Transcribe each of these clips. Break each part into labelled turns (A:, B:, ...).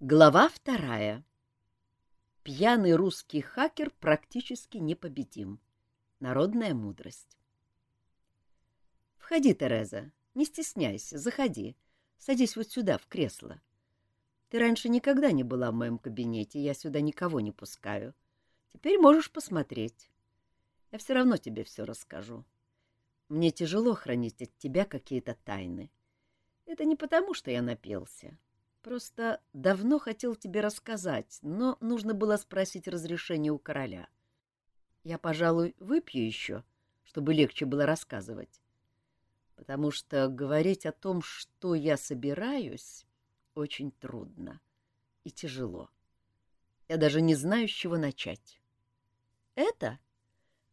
A: Глава вторая. Пьяный русский хакер практически непобедим. Народная мудрость. Входи, Тереза, не стесняйся, заходи. Садись вот сюда, в кресло. Ты раньше никогда не была в моем кабинете, я сюда никого не пускаю. Теперь можешь посмотреть. Я все равно тебе все расскажу. Мне тяжело хранить от тебя какие-то тайны. Это не потому, что я напился. Просто давно хотел тебе рассказать, но нужно было спросить разрешение у короля. Я, пожалуй, выпью еще, чтобы легче было рассказывать. Потому что говорить о том, что я собираюсь, очень трудно и тяжело. Я даже не знаю, с чего начать. Это?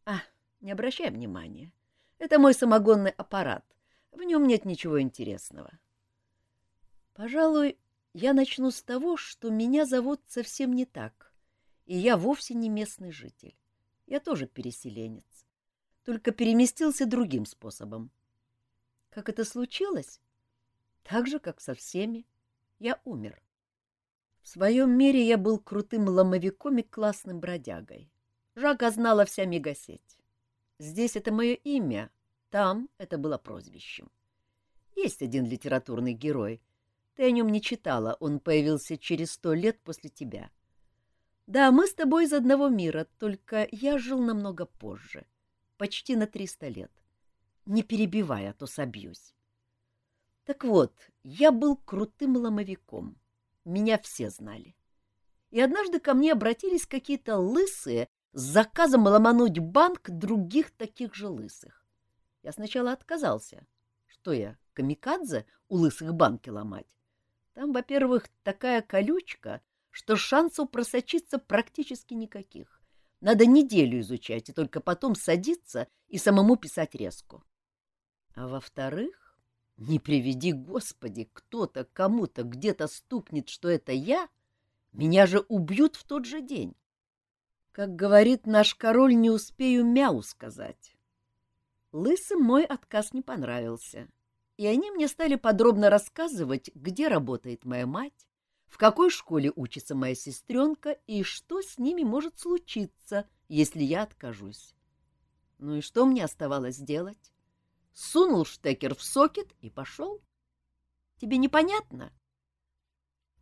A: А, не обращай внимания. Это мой самогонный аппарат. В нем нет ничего интересного. Пожалуй, я начну с того, что меня зовут совсем не так, и я вовсе не местный житель. Я тоже переселенец, только переместился другим способом. Как это случилось? Так же, как со всеми. Я умер. В своем мире я был крутым ломовиком и классным бродягой. Жака знала вся мегасеть. Здесь это мое имя, там это было прозвищем. Есть один литературный герой — ты о нем не читала, он появился через сто лет после тебя. Да, мы с тобой из одного мира, только я жил намного позже, почти на триста лет. Не перебивай, а то собьюсь. Так вот, я был крутым ломовиком. Меня все знали. И однажды ко мне обратились какие-то лысые с заказом ломануть банк других таких же лысых. Я сначала отказался. Что я, камикадзе, у лысых банки ломать? Там, во-первых, такая колючка, что шансов просочиться практически никаких. Надо неделю изучать и только потом садиться и самому писать резку. А во-вторых, не приведи, Господи, кто-то кому-то где-то стукнет, что это я, меня же убьют в тот же день. Как говорит наш король, не успею мяу сказать. Лысым мой отказ не понравился и они мне стали подробно рассказывать, где работает моя мать, в какой школе учится моя сестренка и что с ними может случиться, если я откажусь. Ну и что мне оставалось делать? Сунул штекер в сокет и пошел. Тебе непонятно?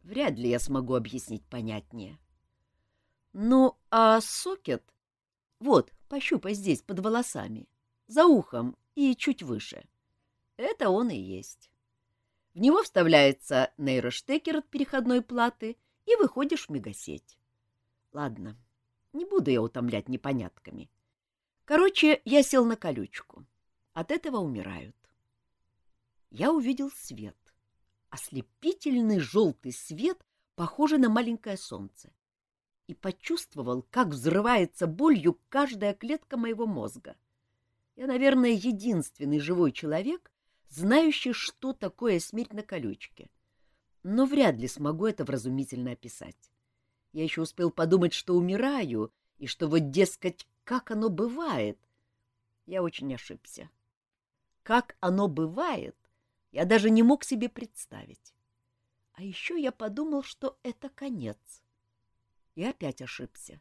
A: Вряд ли я смогу объяснить понятнее. Ну, а сокет... Вот, пощупай здесь, под волосами, за ухом и чуть выше — это он и есть. В него вставляется нейроштекер от переходной платы, и выходишь в мегасеть. Ладно, не буду я утомлять непонятками. Короче, я сел на колючку. От этого умирают. Я увидел свет. Ослепительный желтый свет, похожий на маленькое солнце. И почувствовал, как взрывается болью каждая клетка моего мозга. Я, наверное, единственный живой человек, знающий, что такое смерть на колючке. Но вряд ли смогу это вразумительно описать. Я еще успел подумать, что умираю, и что вот, дескать, как оно бывает. Я очень ошибся. Как оно бывает, я даже не мог себе представить. А еще я подумал, что это конец. И опять ошибся.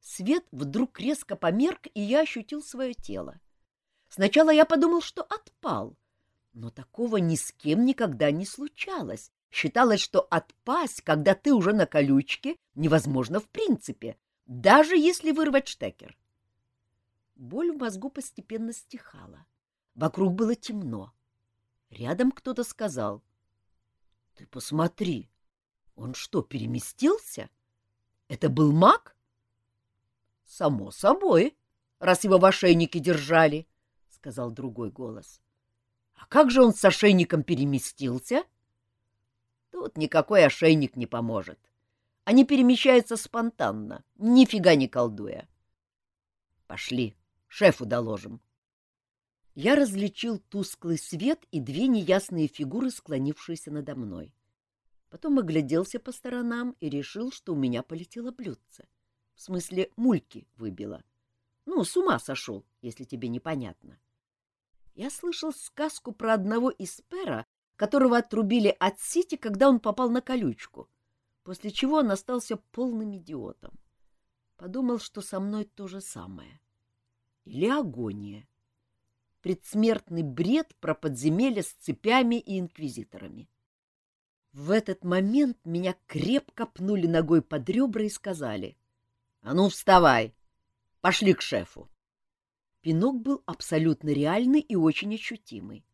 A: Свет вдруг резко померк, и я ощутил свое тело. Сначала я подумал, что отпал, но такого ни с кем никогда не случалось. Считалось, что отпасть, когда ты уже на колючке, невозможно в принципе, даже если вырвать штекер. Боль в мозгу постепенно стихала. Вокруг было темно. Рядом кто-то сказал. — Ты посмотри, он что, переместился? Это был маг? — Само собой, раз его в ошейнике держали, — сказал другой голос. А как же он с ошейником переместился? Тут никакой ошейник не поможет. Они перемещаются спонтанно, нифига не колдуя. Пошли, шефу доложим. Я различил тусклый свет и две неясные фигуры, склонившиеся надо мной. Потом огляделся по сторонам и решил, что у меня полетело блюдце. В смысле, мульки выбило. Ну, с ума сошел, если тебе непонятно. — я слышал сказку про одного из пера, которого отрубили от сити, когда он попал на колючку. после чего он остался полным идиотом. Подумал, что со мной то же самое. Или агония. Предсмертный бред про подземелье с цепями и инквизиторами. В этот момент меня крепко пнули ногой под ребра и сказали «А ну, вставай! Пошли к шефу!» Пинок был абсолютно реальный и очень ощутимый.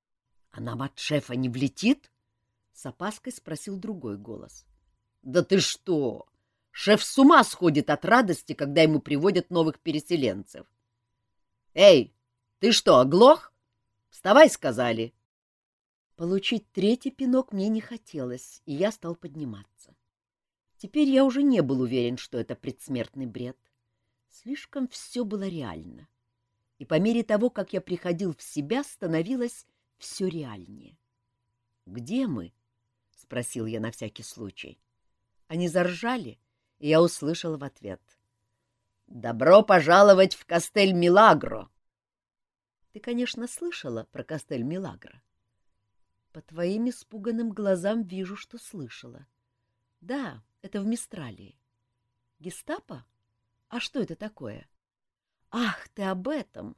A: — А нам от шефа не влетит? — с опаской спросил другой голос. — Да ты что! Шеф с ума сходит от радости, когда ему приводят новых переселенцев. — Эй, ты что, оглох? Вставай, сказали. Получить третий пинок мне не хотелось, и я стал подниматься. Теперь я уже не был уверен, что это предсмертный бред. Слишком все было реально. — и по мере того, как я приходил в себя, становилось все реальнее. «Где мы?» — спросил я на всякий случай. Они заржали, и я услышал в ответ. «Добро пожаловать в Кастель-Милагро!» Ты, конечно, слышала про Кастель-Милагро. По твоим испуганным глазам вижу, что слышала. Да, это в Мистралии. Гестапо? А что это такое? Ах, ты об этом!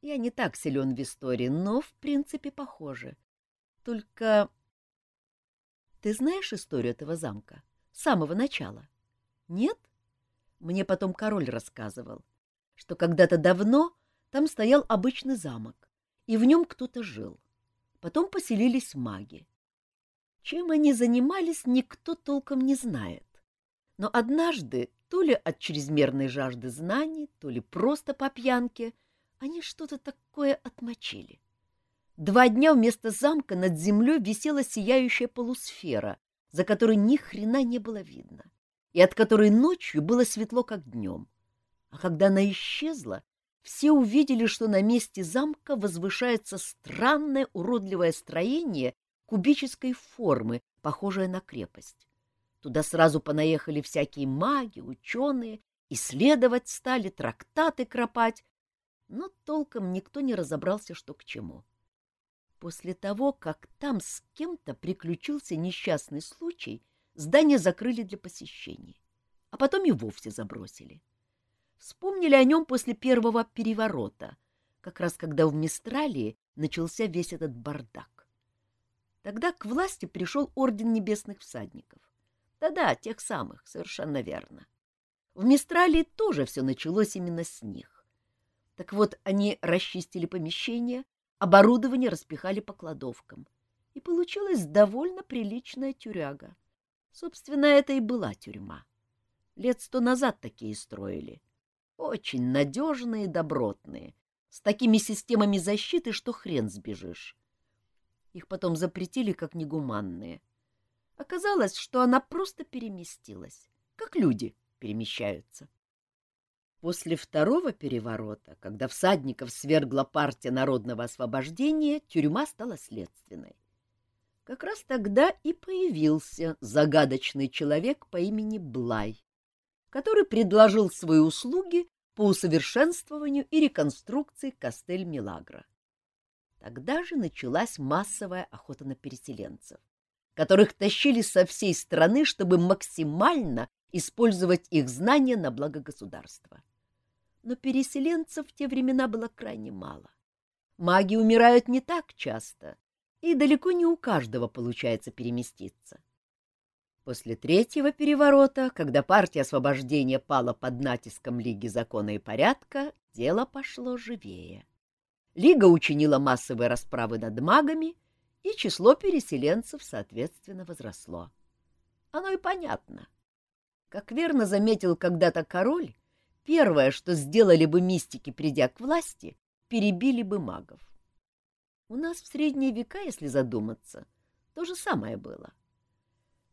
A: Я не так силен в истории, но, в принципе, похоже. Только... Ты знаешь историю этого замка? С самого начала? Нет? Мне потом король рассказывал, что когда-то давно там стоял обычный замок, и в нем кто-то жил. Потом поселились маги. Чем они занимались, никто толком не знает. Но однажды то ли от чрезмерной жажды знаний, то ли просто по пьянке, они что-то такое отмочили. Два дня вместо замка над землей висела сияющая полусфера, за которой ни хрена не было видно, и от которой ночью было светло, как днем. А когда она исчезла, все увидели, что на месте замка возвышается странное уродливое строение кубической формы, похожее на крепость. Туда сразу понаехали всякие маги, ученые, исследовать стали, трактаты кропать, но толком никто не разобрался, что к чему. После того, как там с кем-то приключился несчастный случай, здание закрыли для посещений, а потом и вовсе забросили. Вспомнили о нем после первого переворота, как раз когда в Мистралии начался весь этот бардак. Тогда к власти пришел Орден Небесных Всадников. Да-да, тех самых, совершенно верно. В Мистралии тоже все началось именно с них. Так вот, они расчистили помещение, оборудование распихали по кладовкам. И получилась довольно приличная тюряга. Собственно, это и была тюрьма. Лет сто назад такие строили. Очень надежные и добротные, с такими системами защиты, что хрен сбежишь. Их потом запретили как негуманные — Оказалось, что она просто переместилась, как люди перемещаются. После второго переворота, когда всадников свергла партия народного освобождения, тюрьма стала следственной. Как раз тогда и появился загадочный человек по имени Блай, который предложил свои услуги по усовершенствованию и реконструкции Кастель-Милагро. Тогда же началась массовая охота на переселенцев которых тащили со всей страны, чтобы максимально использовать их знания на благо государства. Но переселенцев в те времена было крайне мало. Маги умирают не так часто, и далеко не у каждого получается переместиться. После третьего переворота, когда партия освобождения пала под натиском Лиги закона и порядка, дело пошло живее. Лига учинила массовые расправы над магами и число переселенцев, соответственно, возросло. Оно и понятно. Как верно заметил когда-то король, первое, что сделали бы мистики, придя к власти, перебили бы магов. У нас в средние века, если задуматься, то же самое было.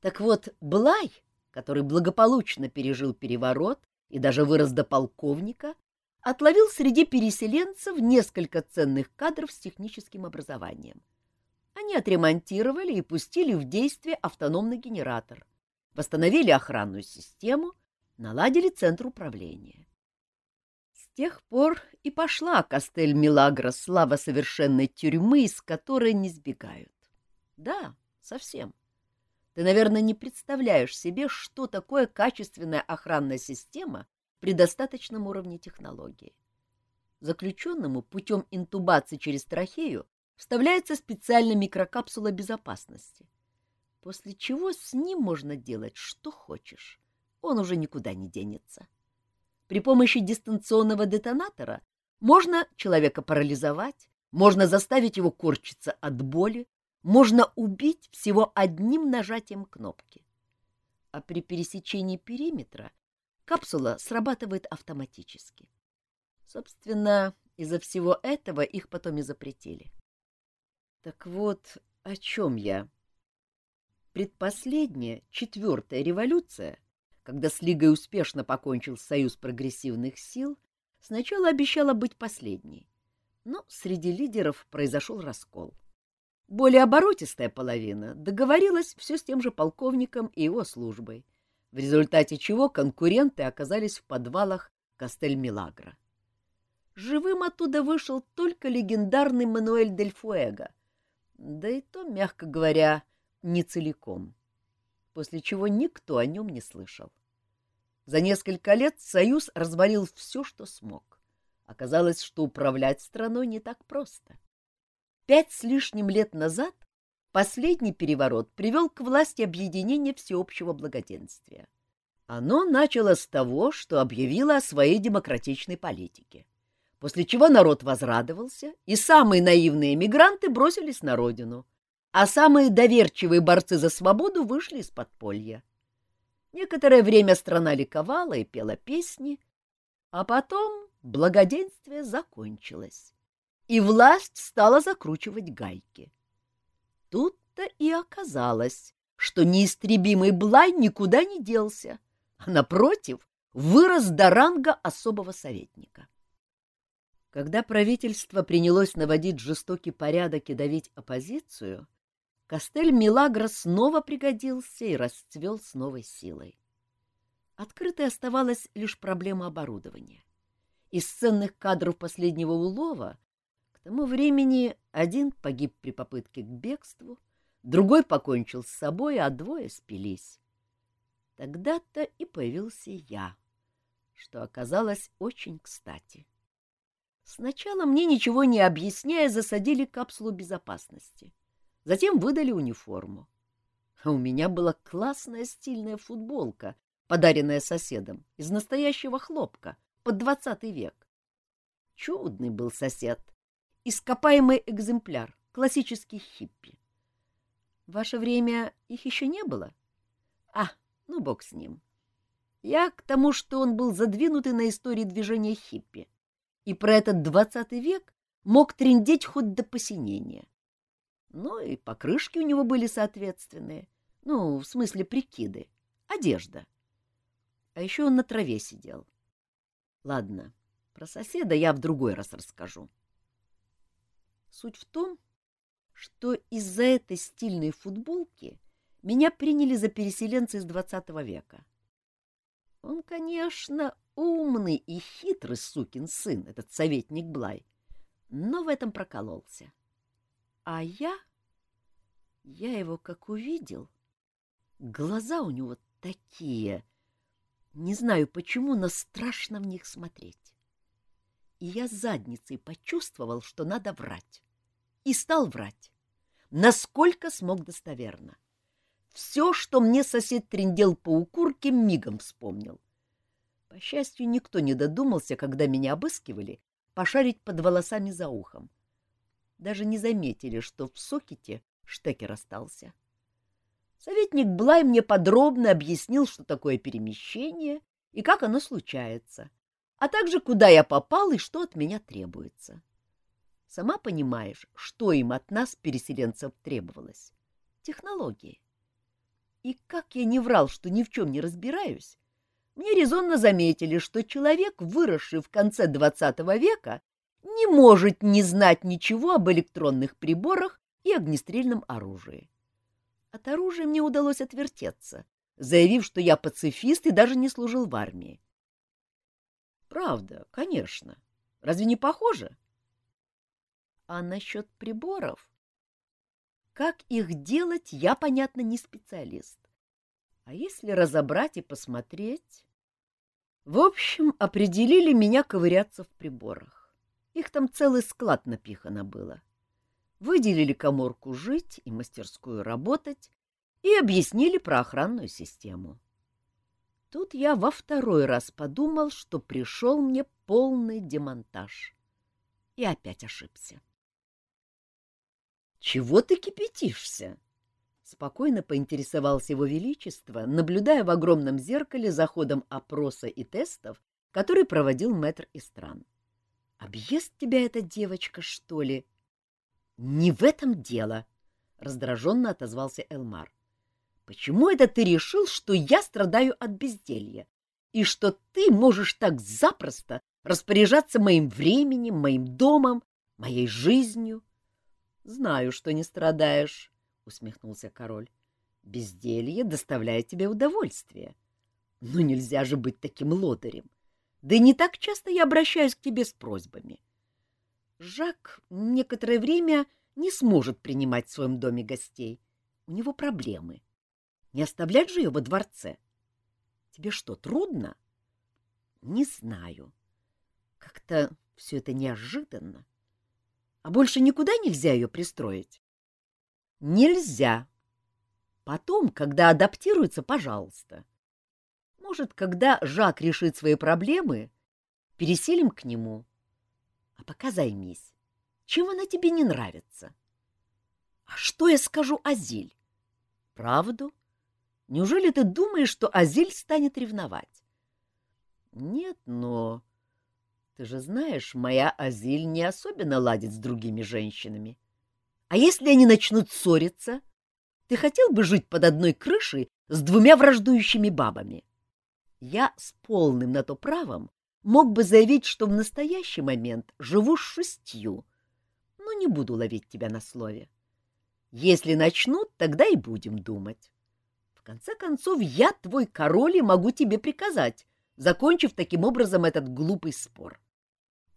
A: Так вот, Блай, который благополучно пережил переворот и даже вырос до полковника, отловил среди переселенцев несколько ценных кадров с техническим образованием — они отремонтировали и пустили в действие автономный генератор, восстановили охранную систему, наладили центр управления. С тех пор и пошла Кастель Милагро слава совершенной тюрьмы, из которой не сбегают. Да, совсем. Ты, наверное, не представляешь себе, что такое качественная охранная система при достаточном уровне технологии. Заключенному путем интубации через трахею вставляется специальная микрокапсула безопасности, после чего с ним можно делать что хочешь. Он уже никуда не денется. При помощи дистанционного детонатора можно человека парализовать, можно заставить его корчиться от боли, можно убить всего одним нажатием кнопки. А при пересечении периметра капсула срабатывает автоматически. Собственно, из-за всего этого их потом и запретили. Так вот, о чем я? Предпоследняя, четвертая революция, когда с Лигой успешно покончил Союз прогрессивных сил, сначала обещала быть последней. Но среди лидеров произошел раскол. Более оборотистая половина договорилась все с тем же полковником и его службой, в результате чего конкуренты оказались в подвалах Кастель-Милагро. Живым оттуда вышел только легендарный Мануэль Дель Фуэго, да и то, мягко говоря, не целиком, после чего никто о нем не слышал. За несколько лет Союз развалил все, что смог. Оказалось, что управлять страной не так просто. Пять с лишним лет назад последний переворот привел к власти объединение всеобщего благоденствия. Оно начало с того, что объявило о своей демократичной политике, после чего народ возрадовался, и самые наивные эмигранты бросились на родину, а самые доверчивые борцы за свободу вышли из подполья. Некоторое время страна ликовала и пела песни, а потом благоденствие закончилось и власть стала закручивать гайки. Тут-то и оказалось, что неистребимый Блай никуда не делся, а, напротив, вырос до ранга особого советника. Когда правительство принялось наводить жестокий порядок и давить оппозицию, Костель Милагро снова пригодился и расцвел с новой силой. Открытой оставалась лишь проблема оборудования. Из ценных кадров последнего улова тому времени один погиб при попытке к бегству, другой покончил с собой, а двое спились. Тогда-то и появился я, что оказалось очень кстати. Сначала мне, ничего не объясняя, засадили капсулу безопасности. Затем выдали униформу. А у меня была классная стильная футболка, подаренная соседом, из настоящего хлопка, под двадцатый век. Чудный был сосед, ископаемый экземпляр, классический хиппи. В ваше время их еще не было? А, ну бог с ним. Я к тому, что он был задвинутый на истории движения хиппи, и про этот двадцатый век мог трендеть хоть до посинения. Ну и покрышки у него были соответственные, ну, в смысле прикиды, одежда. А еще он на траве сидел. Ладно, про соседа я в другой раз расскажу. Суть в том, что из-за этой стильной футболки меня приняли за переселенца из двадцатого века. Он, конечно, умный и хитрый сукин сын, этот советник Блай, но в этом прокололся. А я... Я его как увидел, глаза у него такие... Не знаю почему, но страшно в них смотреть и я задницей почувствовал, что надо врать. И стал врать, насколько смог достоверно. Все, что мне сосед трендел по укурке, мигом вспомнил. По счастью, никто не додумался, когда меня обыскивали, пошарить под волосами за ухом. Даже не заметили, что в сокете штекер остался. Советник Блай мне подробно объяснил, что такое перемещение и как оно случается, а также куда я попал и что от меня требуется. Сама понимаешь, что им от нас, переселенцев, требовалось. Технологии. И как я не врал, что ни в чем не разбираюсь, мне резонно заметили, что человек, выросший в конце XX века, не может не знать ничего об электронных приборах и огнестрельном оружии. От оружия мне удалось отвертеться, заявив, что я пацифист и даже не служил в армии. Правда, конечно. Разве не похоже? А насчет приборов? как их делать, я, понятно, не специалист. А если разобрать и посмотреть... В общем, определили меня ковыряться в приборах. Их там целый склад напихано было. Выделили коморку жить и мастерскую работать и объяснили про охранную систему. Тут я во второй раз подумал, что пришел мне полный демонтаж. И опять ошибся. — Чего ты кипятишься? Спокойно поинтересовался его величество, наблюдая в огромном зеркале за ходом опроса и тестов, который проводил мэтр Истран. «Объест тебя эта девочка, что ли?» «Не в этом дело!» — раздраженно отозвался Элмар. «Почему это ты решил, что я страдаю от безделья, и что ты можешь так запросто распоряжаться моим временем, моим домом, моей жизнью?» «Знаю, что не страдаешь», — усмехнулся король. — Безделье доставляет тебе удовольствие. Но нельзя же быть таким лодырем. Да и не так часто я обращаюсь к тебе с просьбами. Жак некоторое время не сможет принимать в своем доме гостей. У него проблемы. Не оставлять же ее во дворце. Тебе что, трудно? Не знаю. Как-то все это неожиданно. А больше никуда нельзя ее пристроить? Нельзя. Потом, когда адаптируется, пожалуйста. Может, когда Жак решит свои проблемы, переселим к нему. А пока займись. Чем она тебе не нравится? А что я скажу Азиль? Правду? Неужели ты думаешь, что Азиль станет ревновать? Нет, но... Ты же знаешь, моя Азиль не особенно ладит с другими женщинами. А если они начнут ссориться? Ты хотел бы жить под одной крышей с двумя враждующими бабами? Я с полным на то правом мог бы заявить, что в настоящий момент живу с шестью, но не буду ловить тебя на слове. Если начнут, тогда и будем думать. В конце концов, я твой король и могу тебе приказать, закончив таким образом этот глупый спор.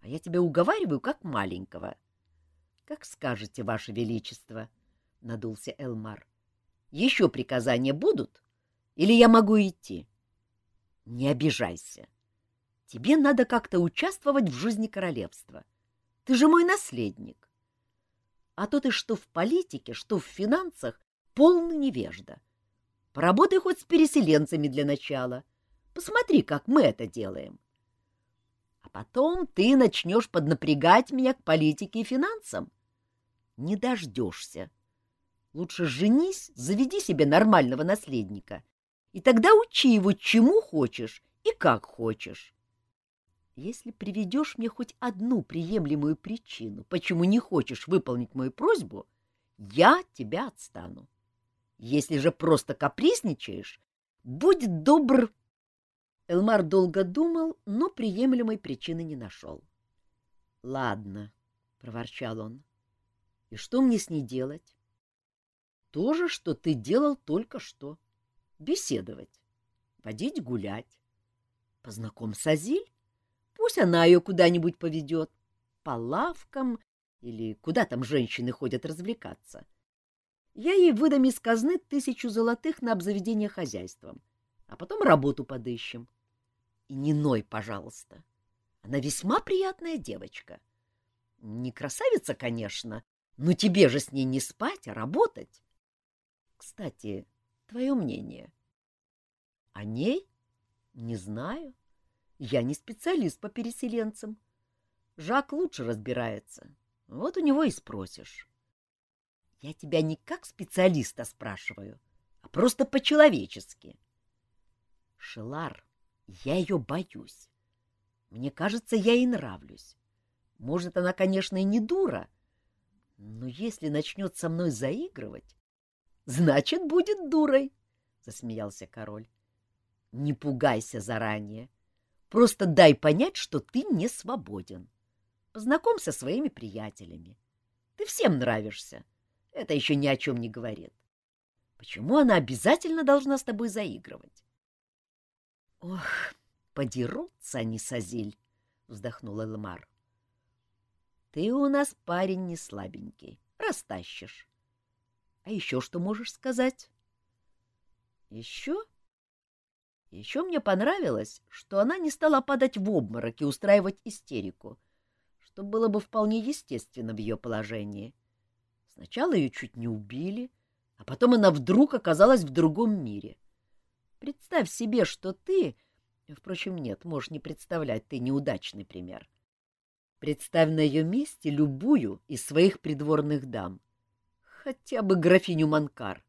A: А я тебя уговариваю, как маленького. — Как скажете, Ваше Величество, — надулся Элмар. — Еще приказания будут? Или я могу идти? — Не обижайся. Тебе надо как-то участвовать в жизни королевства. Ты же мой наследник. А то ты что в политике, что в финансах полный невежда. Поработай хоть с переселенцами для начала. Посмотри, как мы это делаем. А потом ты начнешь поднапрягать меня к политике и финансам не дождешься. Лучше женись, заведи себе нормального наследника, и тогда учи его чему хочешь и как хочешь. Если приведешь мне хоть одну приемлемую причину, почему не хочешь выполнить мою просьбу, я тебя отстану. Если же просто капризничаешь, будь добр... Элмар долго думал, но приемлемой причины не нашел. — Ладно, — проворчал он, и что мне с ней делать? То же, что ты делал только что. Беседовать, водить гулять. Познаком с Азиль, пусть она ее куда-нибудь поведет, по лавкам или куда там женщины ходят развлекаться. Я ей выдам из казны тысячу золотых на обзаведение хозяйством, а потом работу подыщем. И не ной, пожалуйста. Она весьма приятная девочка. Не красавица, конечно, но тебе же с ней не спать, а работать. Кстати, твое мнение. О ней? Не знаю. Я не специалист по переселенцам. Жак лучше разбирается. Вот у него и спросишь. Я тебя не как специалиста спрашиваю, а просто по-человечески. Шелар, я ее боюсь. Мне кажется, я ей нравлюсь. Может, она, конечно, и не дура, но если начнет со мной заигрывать, значит, будет дурой, — засмеялся король. — Не пугайся заранее. Просто дай понять, что ты не свободен. Познакомься со своими приятелями. Ты всем нравишься. Это еще ни о чем не говорит. Почему она обязательно должна с тобой заигрывать? — Ох, подерутся они, Сазиль, — вздохнул Элмар. Ты у нас парень не слабенький, растащишь. А еще что можешь сказать? Еще? Еще мне понравилось, что она не стала падать в обморок и устраивать истерику, что было бы вполне естественно в ее положении. Сначала ее чуть не убили, а потом она вдруг оказалась в другом мире. Представь себе, что ты... Впрочем, нет, можешь не представлять, ты неудачный пример. Представь на ее месте любую из своих придворных дам. Хотя бы графиню Манкар.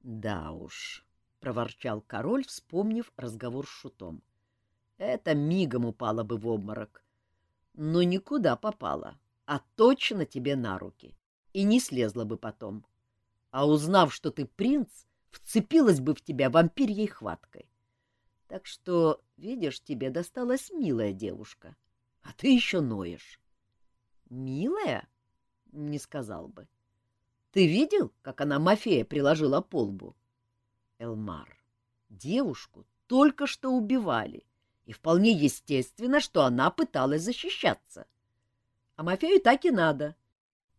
A: Да уж, — проворчал король, вспомнив разговор с шутом. Это мигом упала бы в обморок. Но никуда попала, а точно тебе на руки. И не слезла бы потом. А узнав, что ты принц, вцепилась бы в тебя вампирьей хваткой. Так что, видишь, тебе досталась милая девушка. А ты еще ноешь. Милая? Не сказал бы. Ты видел, как она Мафея приложила полбу? Элмар, девушку только что убивали, и вполне естественно, что она пыталась защищаться. А Мафею так и надо,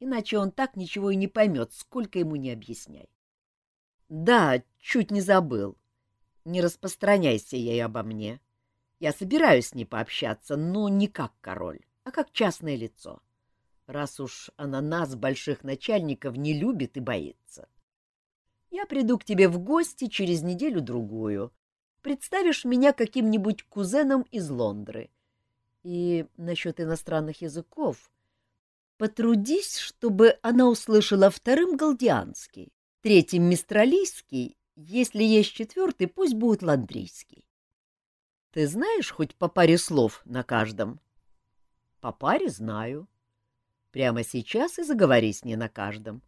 A: иначе он так ничего и не поймет, сколько ему не объясняй. Да, чуть не забыл. Не распространяйся ей обо мне. Я собираюсь с ней пообщаться, но не как король, а как частное лицо, раз уж она нас, больших начальников, не любит и боится. Я приду к тебе в гости через неделю-другую. Представишь меня каким-нибудь кузеном из Лондры. И насчет иностранных языков потрудись, чтобы она услышала вторым галдианский, третьим мистралийский, если есть четвертый, пусть будет ландрийский. Ты знаешь хоть по паре слов на каждом? По паре знаю. Прямо сейчас и заговори с ней на каждом.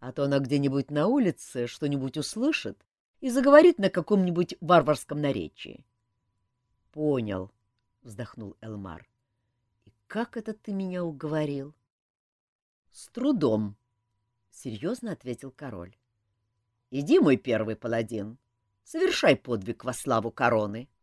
A: А то она где-нибудь на улице что-нибудь услышит и заговорит на каком-нибудь варварском наречии. — Понял, — вздохнул Элмар. — И как это ты меня уговорил? — С трудом, — серьезно ответил король. — Иди, мой первый паладин, совершай подвиг во славу короны. —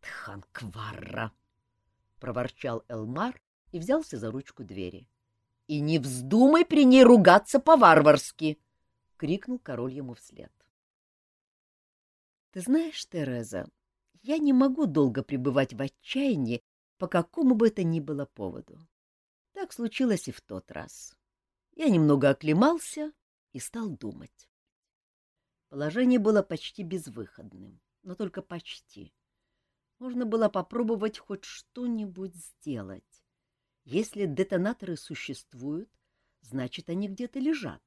A: Тханкварра! — проворчал Элмар и взялся за ручку двери. — И не вздумай при ней ругаться по-варварски! — крикнул король ему вслед. — Ты знаешь, Тереза, я не могу долго пребывать в отчаянии по какому бы это ни было поводу. Так случилось и в тот раз. Я немного оклемался и стал думать. Положение было почти безвыходным, но только почти. Можно было попробовать хоть что-нибудь сделать. Если детонаторы существуют, значит, они где-то лежат.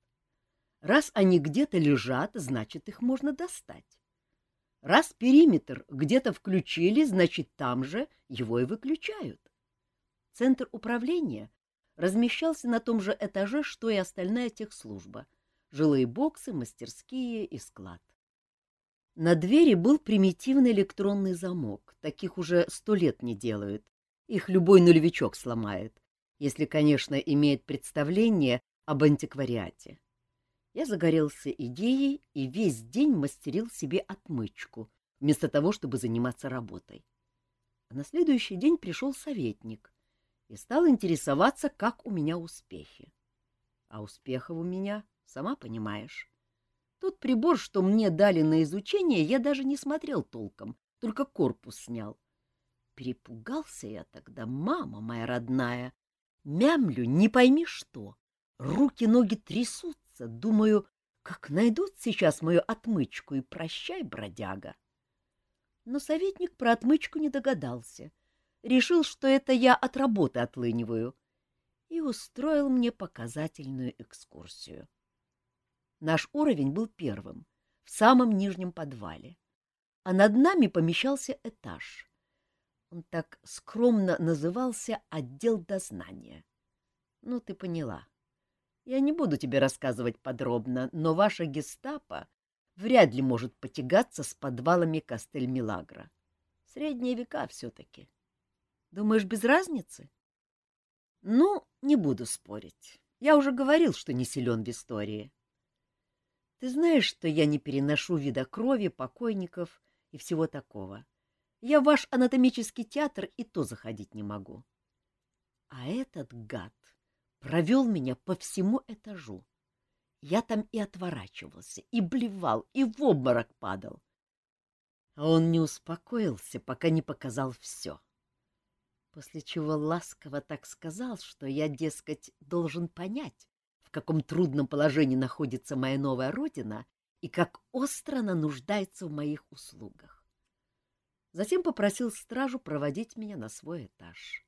A: Раз они где-то лежат, значит, их можно достать. Раз периметр где-то включили, значит, там же его и выключают. Центр управления размещался на том же этаже, что и остальная техслужба. Жилые боксы, мастерские и склад. На двери был примитивный электронный замок, таких уже сто лет не делают. Их любой нулевичок сломает, если, конечно, имеет представление об антиквариате. Я загорелся идеей и весь день мастерил себе отмычку, вместо того, чтобы заниматься работой. А на следующий день пришел советник и стал интересоваться, как у меня успехи. А успехов у меня, сама понимаешь, тот прибор, что мне дали на изучение, я даже не смотрел толком, только корпус снял. Перепугался я тогда, мама моя родная. Мямлю, не пойми что. Руки-ноги трясутся, думаю, как найдут сейчас мою отмычку и прощай, бродяга. Но советник про отмычку не догадался. Решил, что это я от работы отлыниваю, и устроил мне показательную экскурсию. Наш уровень был первым, в самом нижнем подвале, а над нами помещался этаж. Он так скромно назывался «Отдел дознания». Ну, ты поняла. Я не буду тебе рассказывать подробно, но ваша гестапо вряд ли может потягаться с подвалами Кастель-Милагра. Средние века все-таки. Думаешь, без разницы? Ну, не буду спорить. Я уже говорил, что не силен в истории. Ты знаешь, что я не переношу вида крови, покойников и всего такого. Я в ваш анатомический театр и то заходить не могу. А этот гад провел меня по всему этажу. я там и отворачивался, и блевал, и в обморок падал. А он не успокоился, пока не показал все. После чего ласково так сказал, что я, дескать, должен понять, в каком трудном положении находится моя новая родина и как остро она нуждается в моих услугах. Затем попросил стражу проводить меня на свой этаж.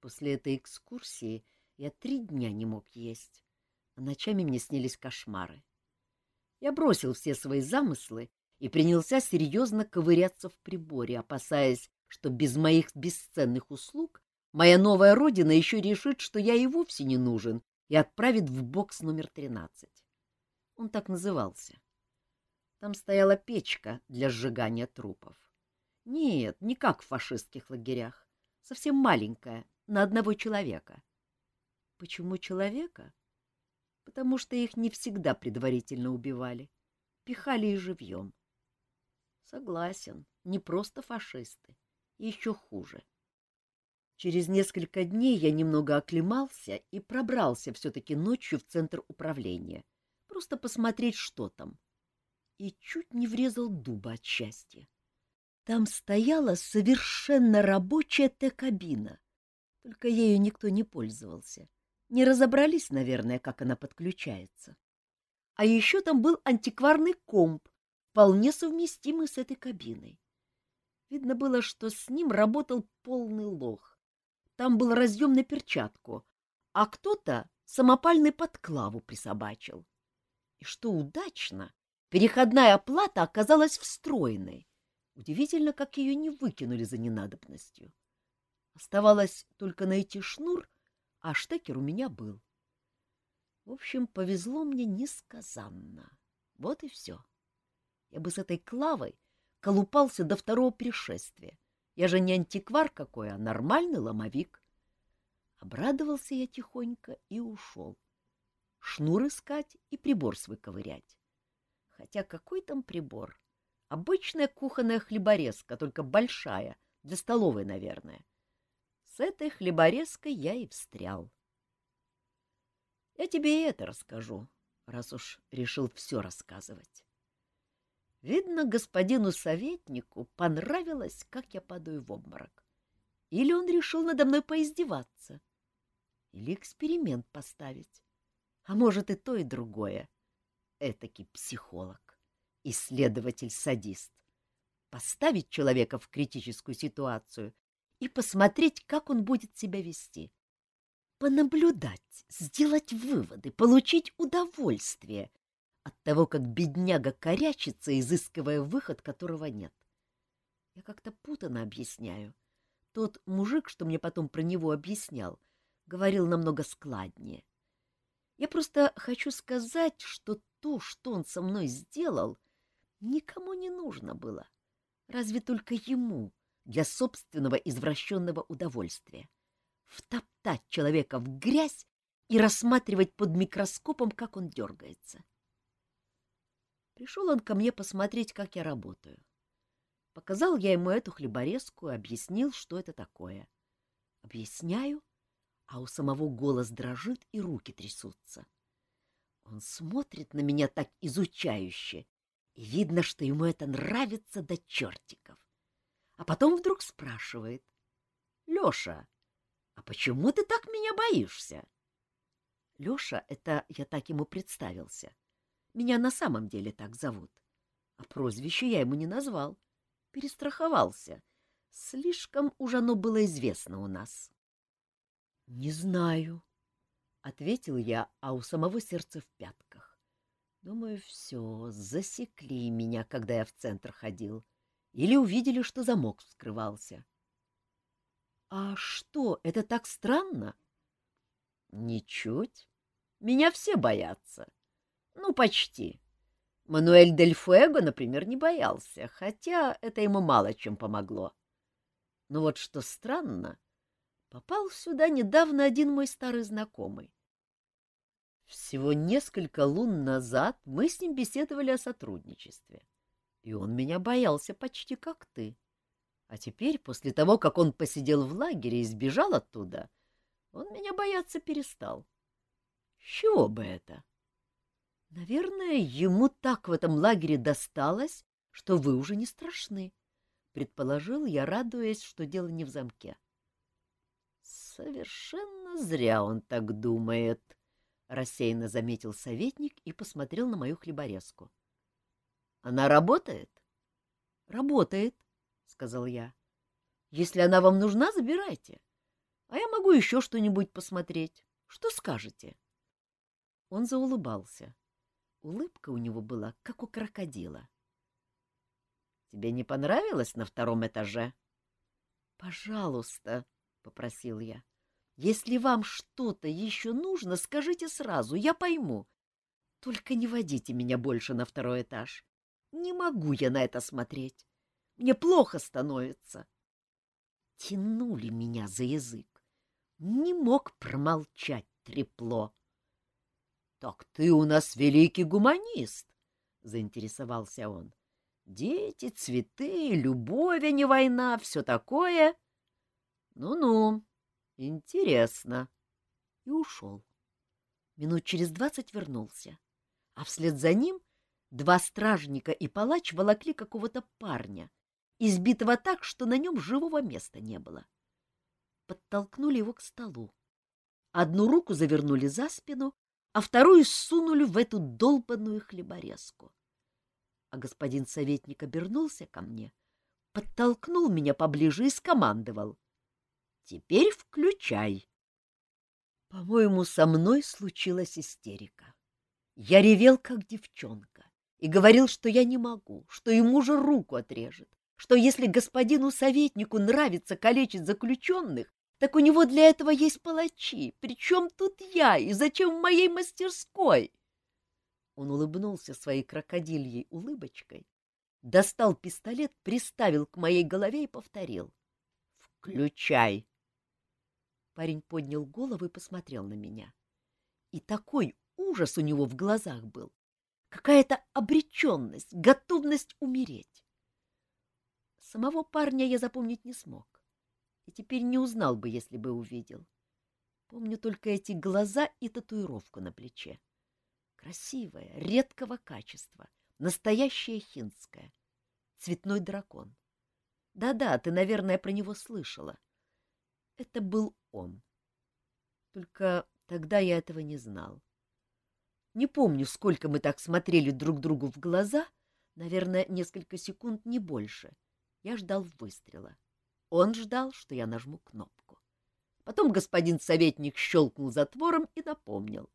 A: После этой экскурсии я три дня не мог есть, а ночами мне снились кошмары. Я бросил все свои замыслы и принялся серьезно ковыряться в приборе, опасаясь, что без моих бесценных услуг моя новая родина еще решит, что я и вовсе не нужен, и отправит в бокс номер 13. Он так назывался. Там стояла печка для сжигания трупов. Нет, не как в фашистских лагерях. Совсем маленькая, на одного человека. Почему человека? Потому что их не всегда предварительно убивали. Пихали и живьем. Согласен, не просто фашисты. Еще хуже. Через несколько дней я немного оклемался и пробрался все-таки ночью в центр управления. Просто посмотреть, что там. И чуть не врезал дуба от счастья. Там стояла совершенно рабочая Т-кабина, только ею никто не пользовался. Не разобрались, наверное, как она подключается. А еще там был антикварный комп, вполне совместимый с этой кабиной. Видно было, что с ним работал полный лох. Там был разъем на перчатку, а кто-то самопальный подклаву присобачил. И что удачно, переходная оплата оказалась встроенной. Удивительно, как ее не выкинули за ненадобностью. Оставалось только найти шнур, а штекер у меня был. В общем, повезло мне несказанно. Вот и все. Я бы с этой клавой колупался до второго пришествия. Я же не антиквар какой, а нормальный ломовик. Обрадовался я тихонько и ушел. Шнур искать и прибор свой ковырять. Хотя какой там прибор? Обычная кухонная хлеборезка, только большая, для столовой, наверное. С этой хлеборезкой я и встрял. Я тебе и это расскажу, раз уж решил все рассказывать. Видно, господину советнику понравилось, как я падаю в обморок. Или он решил надо мной поиздеваться, или эксперимент поставить. А может, и то, и другое. Этакий психолог исследователь-садист. Поставить человека в критическую ситуацию и посмотреть, как он будет себя вести. Понаблюдать, сделать выводы, получить удовольствие от того, как бедняга корячится, изыскивая выход, которого нет. Я как-то путано объясняю. Тот мужик, что мне потом про него объяснял, говорил намного складнее. Я просто хочу сказать, что то, что он со мной сделал, никому не нужно было, разве только ему, для собственного извращенного удовольствия. Втоптать человека в грязь и рассматривать под микроскопом, как он дергается. Пришел он ко мне посмотреть, как я работаю. Показал я ему эту хлеборезку и объяснил, что это такое. Объясняю, а у самого голос дрожит и руки трясутся. Он смотрит на меня так изучающе, и видно, что ему это нравится до чертиков. А потом вдруг спрашивает. — Леша, а почему ты так меня боишься? Леша — это я так ему представился. Меня на самом деле так зовут. А прозвище я ему не назвал. Перестраховался. Слишком уж оно было известно у нас. — Не знаю, — ответил я, а у самого сердца в пятках. Думаю, все, засекли меня, когда я в центр ходил. Или увидели, что замок вскрывался. — А что, это так странно? — Ничуть. Меня все боятся. Ну, почти. Мануэль Дель Фуэго, например, не боялся, хотя это ему мало чем помогло. Но вот что странно, попал сюда недавно один мой старый знакомый. Всего несколько лун назад мы с ним беседовали о сотрудничестве, и он меня боялся почти как ты. А теперь, после того, как он посидел в лагере и сбежал оттуда, он меня бояться перестал. Чего бы это? Наверное, ему так в этом лагере досталось, что вы уже не страшны, — предположил я, радуясь, что дело не в замке. — Совершенно зря он так думает, — рассеянно заметил советник и посмотрел на мою хлеборезку. — Она работает? — Работает, — сказал я. — Если она вам нужна, забирайте. А я могу еще что-нибудь посмотреть. Что скажете? Он заулыбался. Улыбка у него была, как у крокодила. — Тебе не понравилось на втором этаже? — Пожалуйста, — попросил я. — Если вам что-то еще нужно, скажите сразу, я пойму. Только не водите меня больше на второй этаж. Не могу я на это смотреть. Мне плохо становится. Тянули меня за язык. Не мог промолчать трепло. Так ты у нас великий гуманист, — заинтересовался он. Дети, цветы, любовь, а не война, все такое. Ну-ну, интересно. И ушел. Минут через двадцать вернулся, а вслед за ним два стражника и палач волокли какого-то парня, избитого так, что на нем живого места не было. Подтолкнули его к столу. Одну руку завернули за спину, а вторую сунули в эту долбанную хлеборезку. А господин советник обернулся ко мне, подтолкнул меня поближе и скомандовал. — Теперь включай. По-моему, со мной случилась истерика. Я ревел, как девчонка, и говорил, что я не могу, что ему же руку отрежет, что если господину советнику нравится калечить заключенных, так у него для этого есть палачи. Причем тут я и зачем в моей мастерской? Он улыбнулся своей крокодильей улыбочкой, достал пистолет, приставил к моей голове и повторил. «Включай!» Парень поднял голову и посмотрел на меня. И такой ужас у него в глазах был, какая-то обреченность, готовность умереть. Самого парня я запомнить не смог и теперь не узнал бы, если бы увидел. Помню только эти глаза и татуировку на плече. Красивая, редкого качества, настоящая хинская. Цветной дракон. Да-да, ты, наверное, про него слышала. Это был он. Только тогда я этого не знал. Не помню, сколько мы так смотрели друг другу в глаза, наверное, несколько секунд, не больше. Я ждал выстрела. Он ждал, что я нажму кнопку. Потом господин советник щелкнул затвором и напомнил.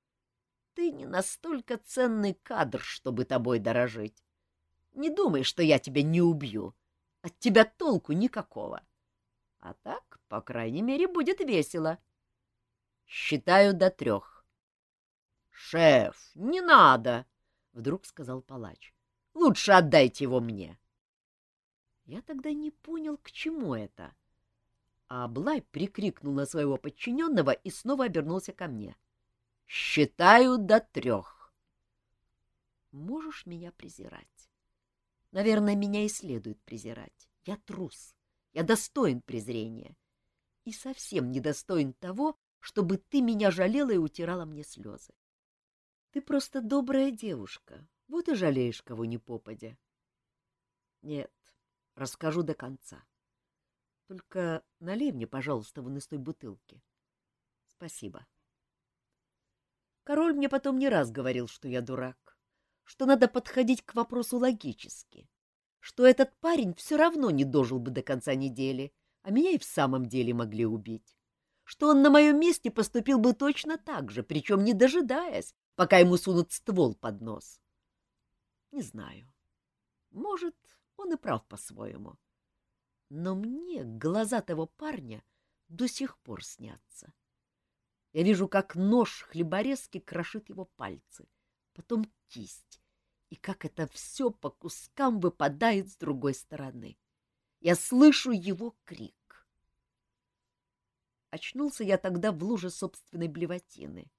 A: — Ты не настолько ценный кадр, чтобы тобой дорожить. Не думай, что я тебя не убью. От тебя толку никакого. А так, по крайней мере, будет весело. Считаю до трех. — Шеф, не надо! — вдруг сказал палач. — Лучше отдайте его мне. — я тогда не понял, к чему это. А Блай прикрикнул на своего подчиненного и снова обернулся ко мне. — Считаю до трех. Можешь меня презирать. Наверное, меня и следует презирать. Я трус. Я достоин презрения. И совсем недостоин того, чтобы ты меня жалела и утирала мне слезы. Ты просто добрая девушка, вот и жалеешь кого ни попадя. Нет, Расскажу до конца. Только налей мне, пожалуйста, вон из той бутылки. Спасибо. Король мне потом не раз говорил, что я дурак, что надо подходить к вопросу логически, что этот парень все равно не дожил бы до конца недели, а меня и в самом деле могли убить, что он на моем месте поступил бы точно так же, причем не дожидаясь, пока ему сунут ствол под нос. Не знаю. Может, он и прав по-своему. Но мне глаза того парня до сих пор снятся. Я вижу, как нож хлеборезки крошит его пальцы, потом кисть, и как это все по кускам выпадает с другой стороны. Я слышу его крик. Очнулся я тогда в луже собственной блевотины.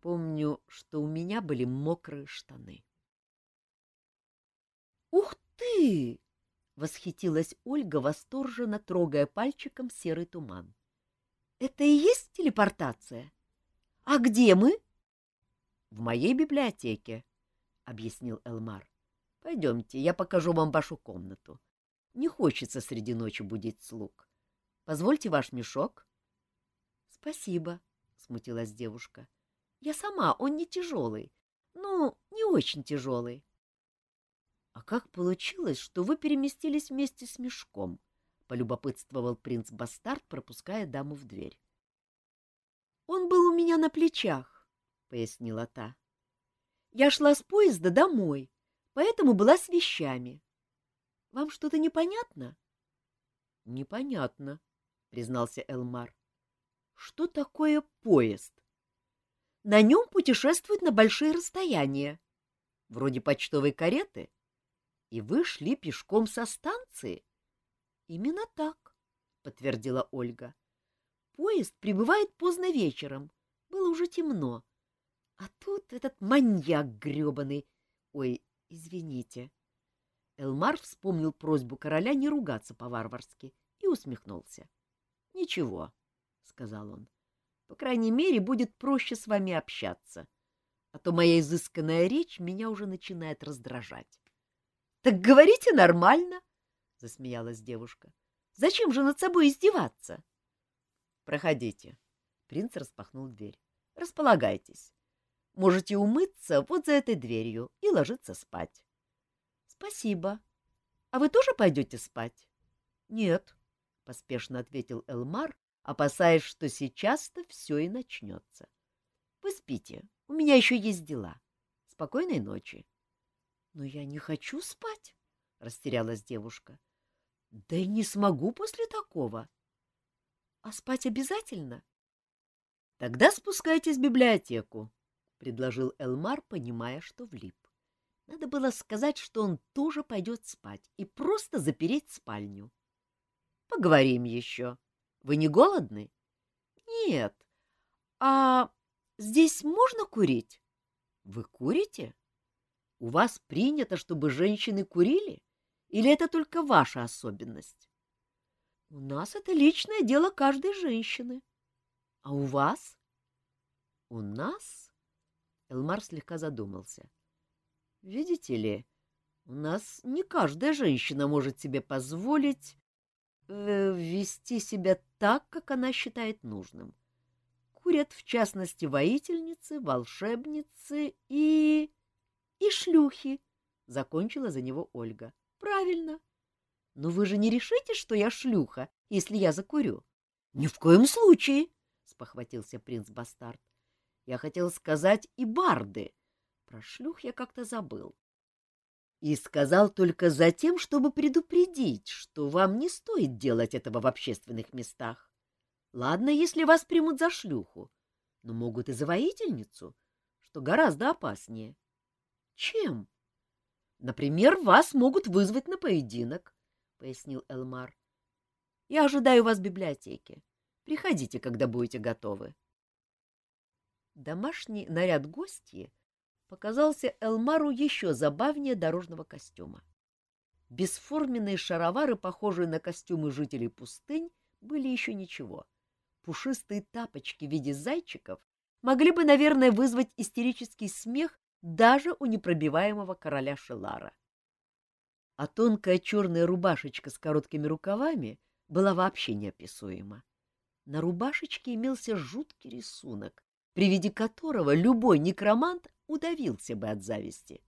A: Помню, что у меня были мокрые штаны. «Ух ты!» — восхитилась Ольга, восторженно трогая пальчиком серый туман. — Это и есть телепортация? А где мы? — в моей библиотеке, — объяснил Элмар. — Пойдемте, я покажу вам вашу комнату. Не хочется среди ночи будить слуг. Позвольте ваш мешок. — Спасибо, — смутилась девушка. — Я сама, он не тяжелый. Ну, не очень тяжелый. — А как получилось, что вы переместились вместе с мешком? — полюбопытствовал принц-бастард, пропуская даму в дверь. — Он был у меня на плечах, — пояснила та. — Я шла с поезда домой, поэтому была с вещами. Вам что-то непонятно? — Непонятно, — признался Элмар. — Что такое поезд? — На нем путешествуют на большие расстояния, вроде почтовой кареты. И вы шли пешком со станции? —— Именно так, — подтвердила Ольга. Поезд прибывает поздно вечером. Было уже темно. А тут этот маньяк гребаный. Ой, извините. Элмар вспомнил просьбу короля не ругаться по-варварски и усмехнулся. — Ничего, — сказал он. — По крайней мере, будет проще с вами общаться. А то моя изысканная речь меня уже начинает раздражать. — Так говорите нормально, засмеялась девушка. Зачем же над собой издеваться? Проходите. Принц распахнул дверь. Располагайтесь. Можете умыться вот за этой дверью и ложиться спать. Спасибо. А вы тоже пойдете спать? Нет, поспешно ответил Элмар, опасаясь, что сейчас-то все и начнется. Вы спите, у меня еще есть дела. Спокойной ночи. Но я не хочу спать, растерялась девушка. Да и не смогу после такого. А спать обязательно? Тогда спускайтесь в библиотеку, предложил Элмар, понимая, что влип. Надо было сказать, что он тоже пойдет спать и просто запереть спальню. Поговорим еще. Вы не голодны? Нет. А здесь можно курить? Вы курите? У вас принято, чтобы женщины курили? Или это только ваша особенность? — У нас это личное дело каждой женщины. — А у вас? — У нас? Элмар слегка задумался. — Видите ли, у нас не каждая женщина может себе позволить э, вести себя так, как она считает нужным. Курят, в частности, воительницы, волшебницы и... и шлюхи, — закончила за него Ольга. — Правильно. Но вы же не решите, что я шлюха, если я закурю? Ни в коем случае, спохватился принц Бастард. Я хотел сказать и барды. Про шлюх я как-то забыл. И сказал только за тем, чтобы предупредить, что вам не стоит делать этого в общественных местах. Ладно, если вас примут за шлюху, но могут и за воительницу, что гораздо опаснее. Чем? Например, вас могут вызвать на поединок, — пояснил Элмар. — Я ожидаю вас в библиотеке. Приходите, когда будете готовы. Домашний наряд гостьи показался Элмару еще забавнее дорожного костюма. Бесформенные шаровары, похожие на костюмы жителей пустынь, были еще ничего. Пушистые тапочки в виде зайчиков могли бы, наверное, вызвать истерический смех даже у непробиваемого короля Шелара. А тонкая черная рубашечка с короткими рукавами была вообще неописуема. На рубашечке имелся жуткий рисунок, при виде которого любой некромант удавился бы от зависти.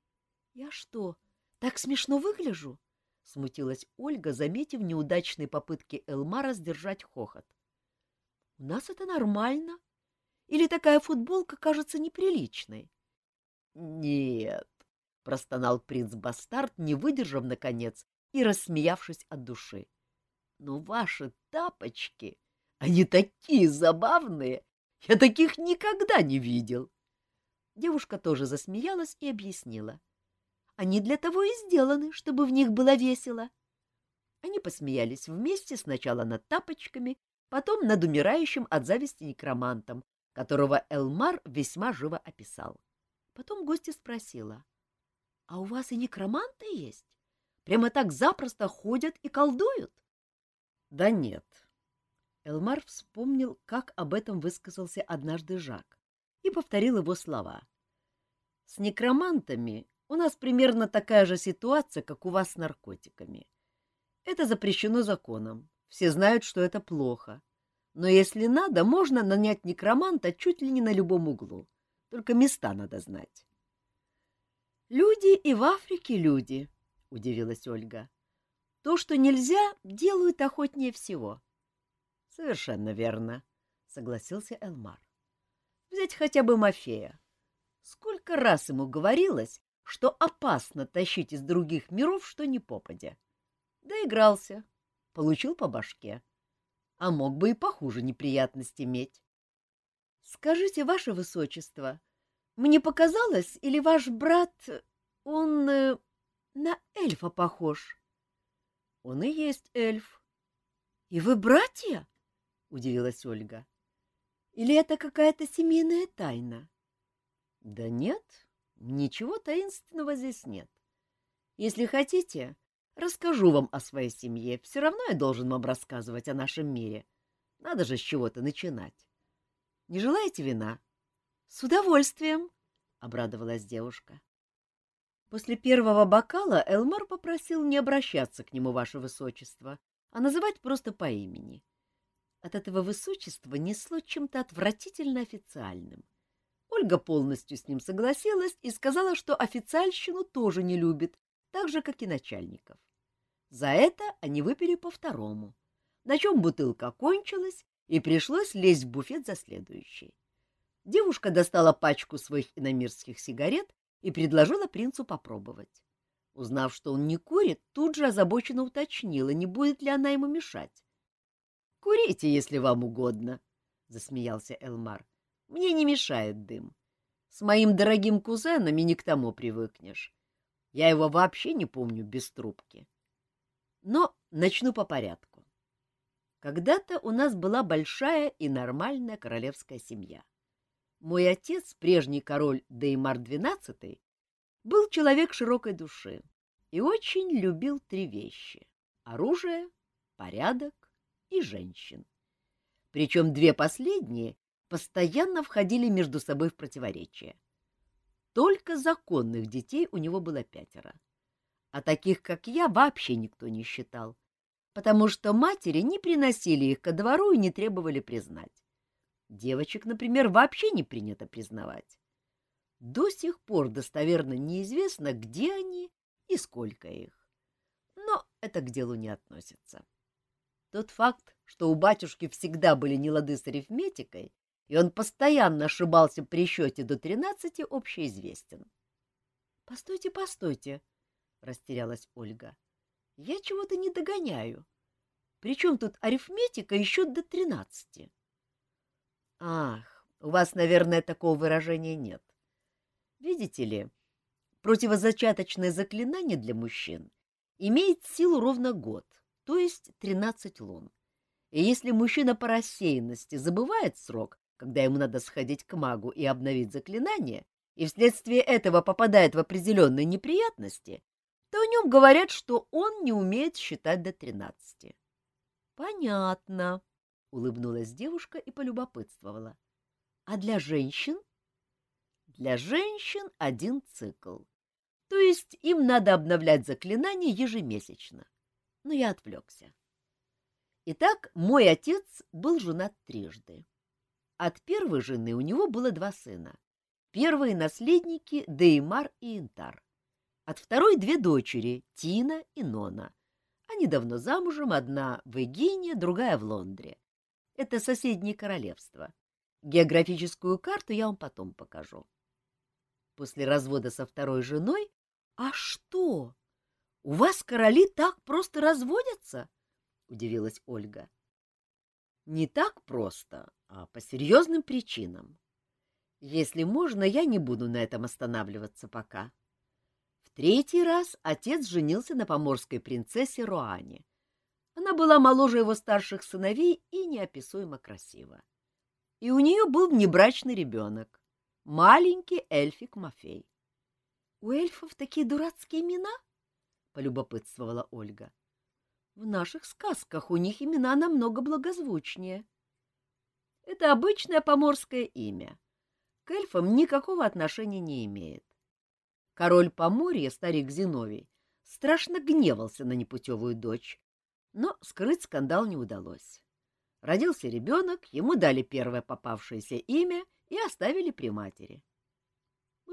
A: — Я что, так смешно выгляжу? — смутилась Ольга, заметив неудачные попытки Элмара сдержать хохот. — У нас это нормально. Или такая футболка кажется неприличной? Нет, простонал принц-бастард, не выдержав наконец и рассмеявшись от души. Но ваши тапочки, они такие забавные, я таких никогда не видел. Девушка тоже засмеялась и объяснила. Они для того и сделаны, чтобы в них было весело. Они посмеялись вместе сначала над тапочками, потом над умирающим от зависти некромантом, которого Элмар весьма живо описал. Потом гостья спросила, — А у вас и некроманты есть? Прямо так запросто ходят и колдуют? — Да нет. Элмар вспомнил, как об этом высказался однажды Жак, и повторил его слова. С некромантами у нас примерно такая же ситуация, как у вас с наркотиками. Это запрещено законом. Все знают, что это плохо. Но если надо, можно нанять некроманта чуть ли не на любом углу. Только места надо знать. — Люди и в Африке люди, — удивилась Ольга. — То, что нельзя, делают охотнее всего. — Совершенно верно, — согласился Элмар. — Взять хотя бы Мафея. Сколько раз ему говорилось, что опасно тащить из других миров что ни попадя. Доигрался, получил по башке. А мог бы и похуже неприятности иметь. — Скажите, ваше высочество, мне показалось, или ваш брат, он э, на эльфа похож? — Он и есть эльф. — И вы братья? — удивилась Ольга. — Или это какая-то семейная тайна? — Да нет, Ничего таинственного здесь нет. Если хотите, расскажу вам о своей семье. Все равно я должен вам рассказывать о нашем мире. Надо же с чего-то начинать. Не желаете вина? — С удовольствием, — обрадовалась девушка. После первого бокала Элмар попросил не обращаться к нему, ваше высочество, а называть просто по имени. От этого высочества несло чем-то отвратительно официальным. — Ольга полностью с ним согласилась и сказала, что официальщину тоже не любит, так же, как и начальников. За это они выпили по второму, на чем бутылка кончилась, и пришлось лезть в буфет за следующей. Девушка достала пачку своих иномирских сигарет и предложила принцу попробовать. Узнав, что он не курит, тут же озабоченно уточнила, не будет ли она ему мешать. — Курите, если вам угодно, — засмеялся Элмар. Мне не мешает дым. С моим дорогим кузеном и не к тому привыкнешь. Я его вообще не помню без трубки. Но начну по порядку. Когда-то у нас была большая и нормальная королевская семья. Мой отец, прежний король Деймар XII, был человек широкой души и очень любил три вещи — оружие, порядок и женщин. Причем две последние постоянно входили между собой в противоречие. Только законных детей у него было пятеро. А таких, как я, вообще никто не считал, потому что матери не приносили их ко двору и не требовали признать. Девочек, например, вообще не принято признавать. До сих пор достоверно неизвестно, где они и сколько их. Но это к делу не относится. Тот факт, что у батюшки всегда были нелады с арифметикой, и он постоянно ошибался при счете до тринадцати, общеизвестен. — Постойте, постойте, — растерялась Ольга. — Я чего-то не догоняю. Причем тут арифметика и счет до тринадцати? — Ах, у вас, наверное, такого выражения нет. Видите ли, противозачаточное заклинание для мужчин имеет силу ровно год, то есть тринадцать лун. И если мужчина по рассеянности забывает срок, когда ему надо сходить к магу и обновить заклинание, и вследствие этого попадает в определенные неприятности, то о нем говорят, что он не умеет считать до тринадцати. — Понятно, — улыбнулась девушка и полюбопытствовала. — А для женщин? — Для женщин один цикл. То есть им надо обновлять заклинание ежемесячно. Но я отвлекся. Итак, мой отец был женат трижды. От первой жены у него было два сына. Первые наследники — Деймар и Интар. От второй две дочери — Тина и Нона. Они давно замужем, одна в Эгине, другая в Лондре. Это соседние королевства. Географическую карту я вам потом покажу. После развода со второй женой... А что? У вас короли так просто разводятся? — удивилась Ольга. — Не так просто, а по серьезным причинам. Если можно, я не буду на этом останавливаться пока. В третий раз отец женился на поморской принцессе Руане. Она была моложе его старших сыновей и неописуемо красива. И у нее был внебрачный ребенок, маленький эльфик Мафей. — У эльфов такие дурацкие имена? — полюбопытствовала Ольга. — В наших сказках у них имена намного благозвучнее. — это обычное поморское имя. к эльфам никакого отношения не имеет. Король Поморья, старик Зиновий, страшно гневался на непутевую дочь, но скрыть скандал не удалось. Родился ребенок, ему дали первое попавшееся имя и оставили при матери.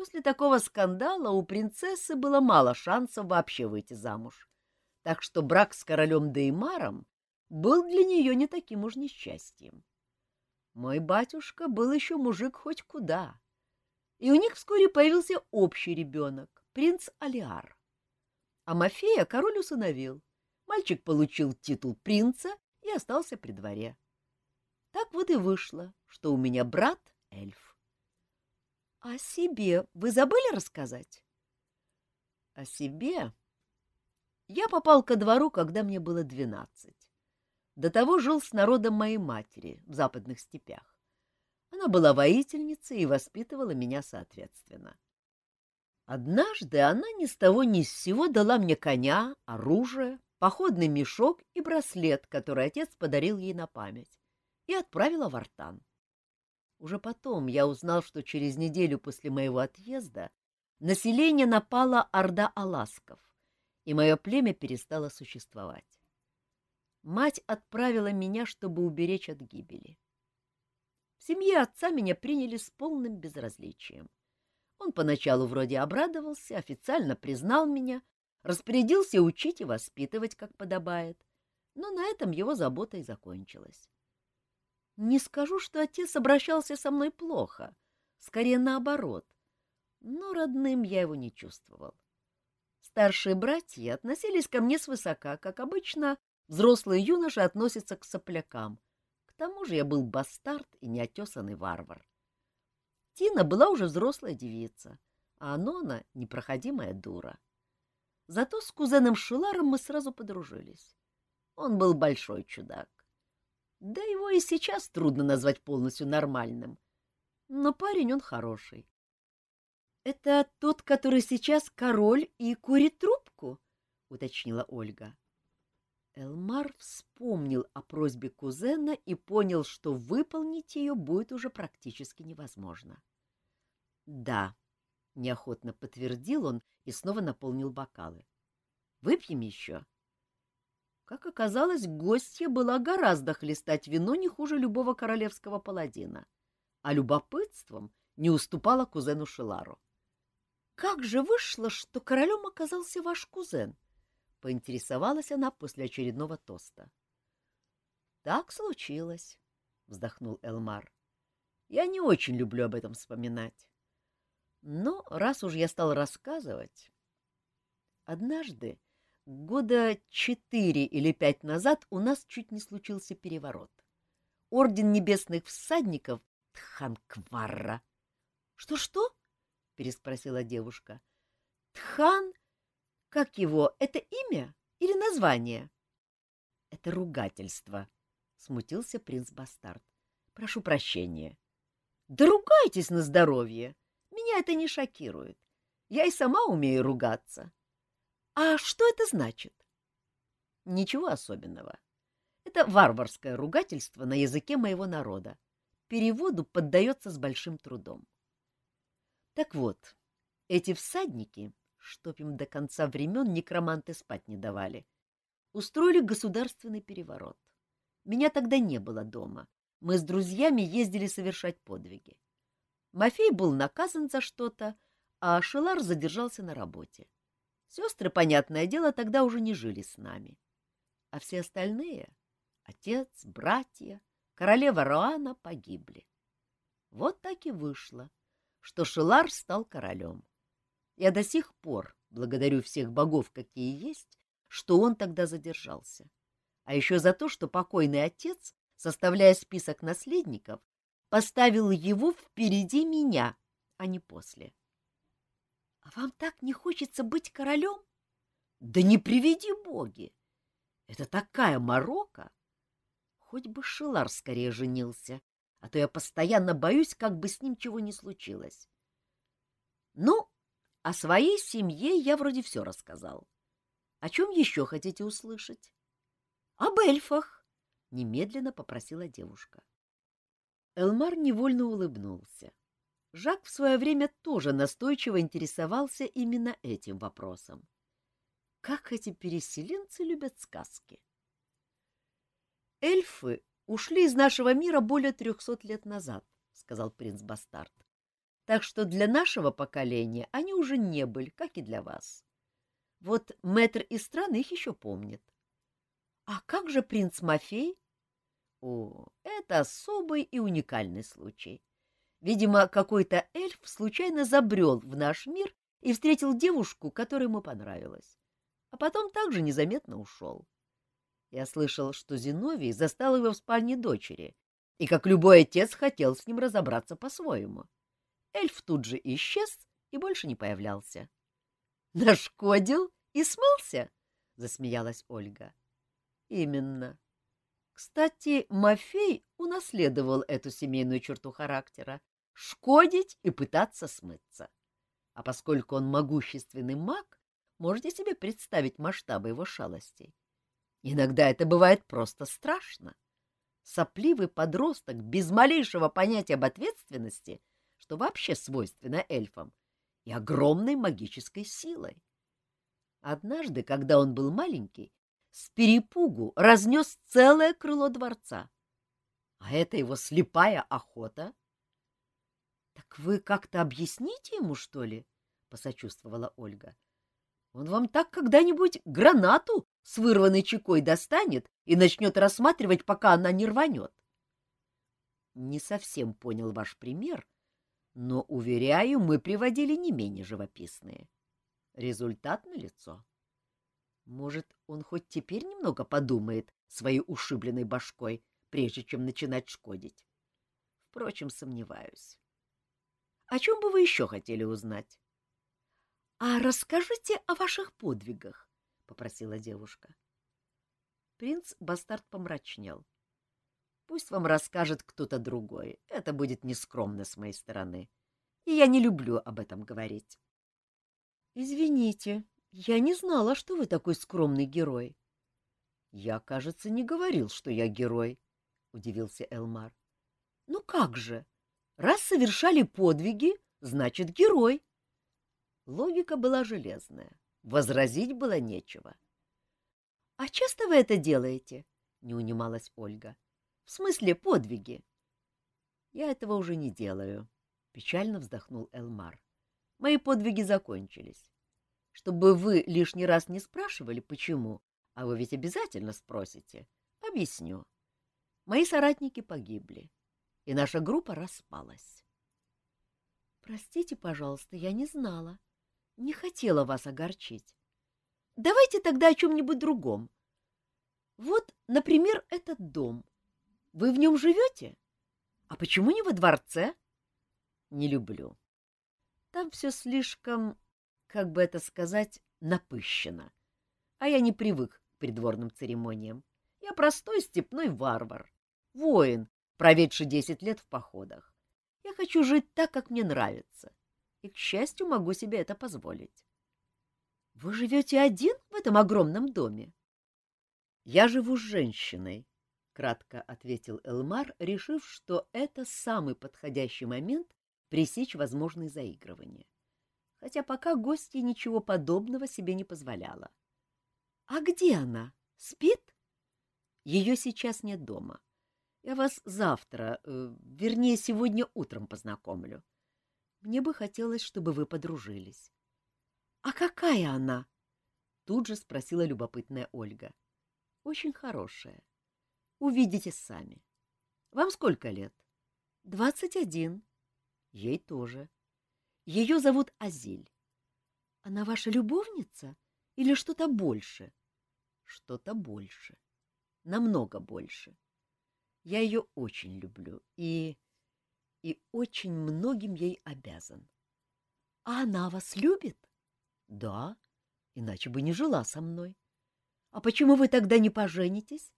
A: После такого скандала у принцессы было мало шансов вообще выйти замуж, так что брак с королем Деймаром был для нее не таким уж несчастьем. Мой батюшка был еще мужик хоть куда, и у них вскоре появился общий ребенок, принц Алиар. А Мафея король усыновил. Мальчик получил титул принца и остался при дворе. Так вот и вышло, что у меня брат — эльф. — О себе вы забыли рассказать? — О себе? Я попал ко двору, когда мне было двенадцать. До того жил с народом моей матери в западных степях. Она была воительницей и воспитывала меня соответственно. Однажды она ни с того ни с сего дала мне коня, оружие, походный мешок и браслет, который отец подарил ей на память, и отправила в Артан. Уже потом я узнал, что через неделю после моего отъезда население напало орда аласков, и мое племя перестало существовать. Мать отправила меня, чтобы уберечь от гибели. В семье отца меня приняли с полным безразличием. Он поначалу вроде обрадовался, официально признал меня, распорядился учить и воспитывать, как подобает, но на этом его забота и закончилась. Не скажу, что отец обращался со мной плохо, скорее наоборот, но родным я его не чувствовал. Старшие братья относились ко мне свысока, как обычно Взрослые юноши относятся к соплякам. К тому же я был бастард и неотесанный варвар. Тина была уже взрослая девица, а Анона — непроходимая дура. Зато с кузеном Шиларом мы сразу подружились. Он был большой чудак. Да его и сейчас трудно назвать полностью нормальным. Но парень он хороший. — Это тот, который сейчас король и курит трубку? — уточнила Ольга. Элмар вспомнил о просьбе кузена и понял, что выполнить ее будет уже практически невозможно. — Да, — неохотно подтвердил он и снова наполнил бокалы. — Выпьем еще? Как оказалось, гостья была гораздо хлестать вино не хуже любого королевского паладина, а любопытством не уступала кузену Шилару. — Как же вышло, что королем оказался ваш кузен? — поинтересовалась она после очередного тоста. Так случилось, вздохнул Элмар. Я не очень люблю об этом вспоминать. Но раз уж я стал рассказывать... Однажды, года четыре или пять назад, у нас чуть не случился переворот. Орден небесных всадников Тханкварра. Что — Что-что? — переспросила девушка. — Тхан как его, это имя или название? — Это ругательство, — смутился принц-бастард. — Прошу прощения. — Да ругайтесь на здоровье. Меня это не шокирует. Я и сама умею ругаться. — А что это значит? — Ничего особенного. Это варварское ругательство на языке моего народа. Переводу поддается с большим трудом. Так вот, эти всадники чтоб им до конца времен некроманты спать не давали. Устроили государственный переворот. Меня тогда не было дома. Мы с друзьями ездили совершать подвиги. Мафей был наказан за что-то, а Шелар задержался на работе. Сестры, понятное дело, тогда уже не жили с нами. А все остальные — отец, братья, королева Роана — погибли. Вот так и вышло, что Шелар стал королем. Я до сих пор благодарю всех богов, какие есть, что он тогда задержался. А еще за то, что покойный отец, составляя список наследников, поставил его впереди меня, а не после. — А вам так не хочется быть королем? — Да не приведи боги! Это такая морока! Хоть бы Шилар скорее женился, а то я постоянно боюсь, как бы с ним чего не случилось. Ну, о своей семье я вроде все рассказал. О чем еще хотите услышать? — Об эльфах, — немедленно попросила девушка. Элмар невольно улыбнулся. Жак в свое время тоже настойчиво интересовался именно этим вопросом. Как эти переселенцы любят сказки! Эльфы ушли из нашего мира более трехсот лет назад, — сказал принц Бастард. Так что для нашего поколения они уже не были, как и для вас. Вот мэтр из страны их еще помнит. А как же принц Мафей? О, это особый и уникальный случай. Видимо, какой-то эльф случайно забрел в наш мир и встретил девушку, которая ему понравилась. А потом также незаметно ушел. Я слышал, что Зиновий застал его в спальне дочери, и, как любой отец, хотел с ним разобраться по-своему. Эльф тут же исчез и больше не появлялся. — Нашкодил и смылся? — засмеялась Ольга. — Именно. Кстати, Мафей унаследовал эту семейную черту характера — шкодить и пытаться смыться. А поскольку он могущественный маг, можете себе представить масштабы его шалостей. Иногда это бывает просто страшно. Сопливый подросток без малейшего понятия об ответственности — что вообще свойственно эльфам, и огромной магической силой. Однажды, когда он был маленький, с перепугу разнес целое крыло дворца. А это его слепая охота. — Так вы как-то объясните ему, что ли? — посочувствовала Ольга. — Он вам так когда-нибудь гранату с вырванной чекой достанет и начнет рассматривать, пока она не рванет. — Не совсем понял ваш пример, но, уверяю, мы приводили не менее живописные. Результат налицо. Может, он хоть теперь немного подумает своей ушибленной башкой, прежде чем начинать шкодить? Впрочем, сомневаюсь. О чем бы вы еще хотели узнать? — А расскажите о ваших подвигах, — попросила девушка. Принц Бастард помрачнел. Пусть вам расскажет кто-то другой. Это будет нескромно с моей стороны. И я не люблю об этом говорить. — Извините, я не знала, что вы такой скромный герой. — Я, кажется, не говорил, что я герой, — удивился Элмар. — Ну как же? Раз совершали подвиги, значит, герой. Логика была железная. Возразить было нечего. — А часто вы это делаете? — не унималась Ольга. — в смысле подвиги. Я этого уже не делаю, печально вздохнул Элмар. Мои подвиги закончились. Чтобы вы лишний раз не спрашивали, почему, а вы ведь обязательно спросите, объясню. Мои соратники погибли, и наша группа распалась. Простите, пожалуйста, я не знала. Не хотела вас огорчить. Давайте тогда о чем-нибудь другом. Вот, например, этот дом. Вы в нем живете? А почему не во дворце? Не люблю. Там все слишком, как бы это сказать, напыщено. А я не привык к придворным церемониям. Я простой степной варвар, воин, проведший десять лет в походах. Я хочу жить так, как мне нравится. И, к счастью, могу себе это позволить. Вы живете один в этом огромном доме? Я живу с женщиной, кратко ответил Элмар, решив, что это самый подходящий момент пресечь возможные заигрывания. Хотя пока гостья ничего подобного себе не позволяла. — А где она? Спит? — Ее сейчас нет дома. Я вас завтра, э, вернее, сегодня утром познакомлю. Мне бы хотелось, чтобы вы подружились. — А какая она? — тут же спросила любопытная Ольга. — Очень хорошая. — Увидите сами. Вам сколько лет? Двадцать один. Ей тоже. Ее зовут Азиль. Она ваша любовница или что-то больше? Что-то больше. Намного больше. Я ее очень люблю и... и очень многим ей обязан. А она вас любит? Да, иначе бы не жила со мной. А почему вы тогда не поженитесь?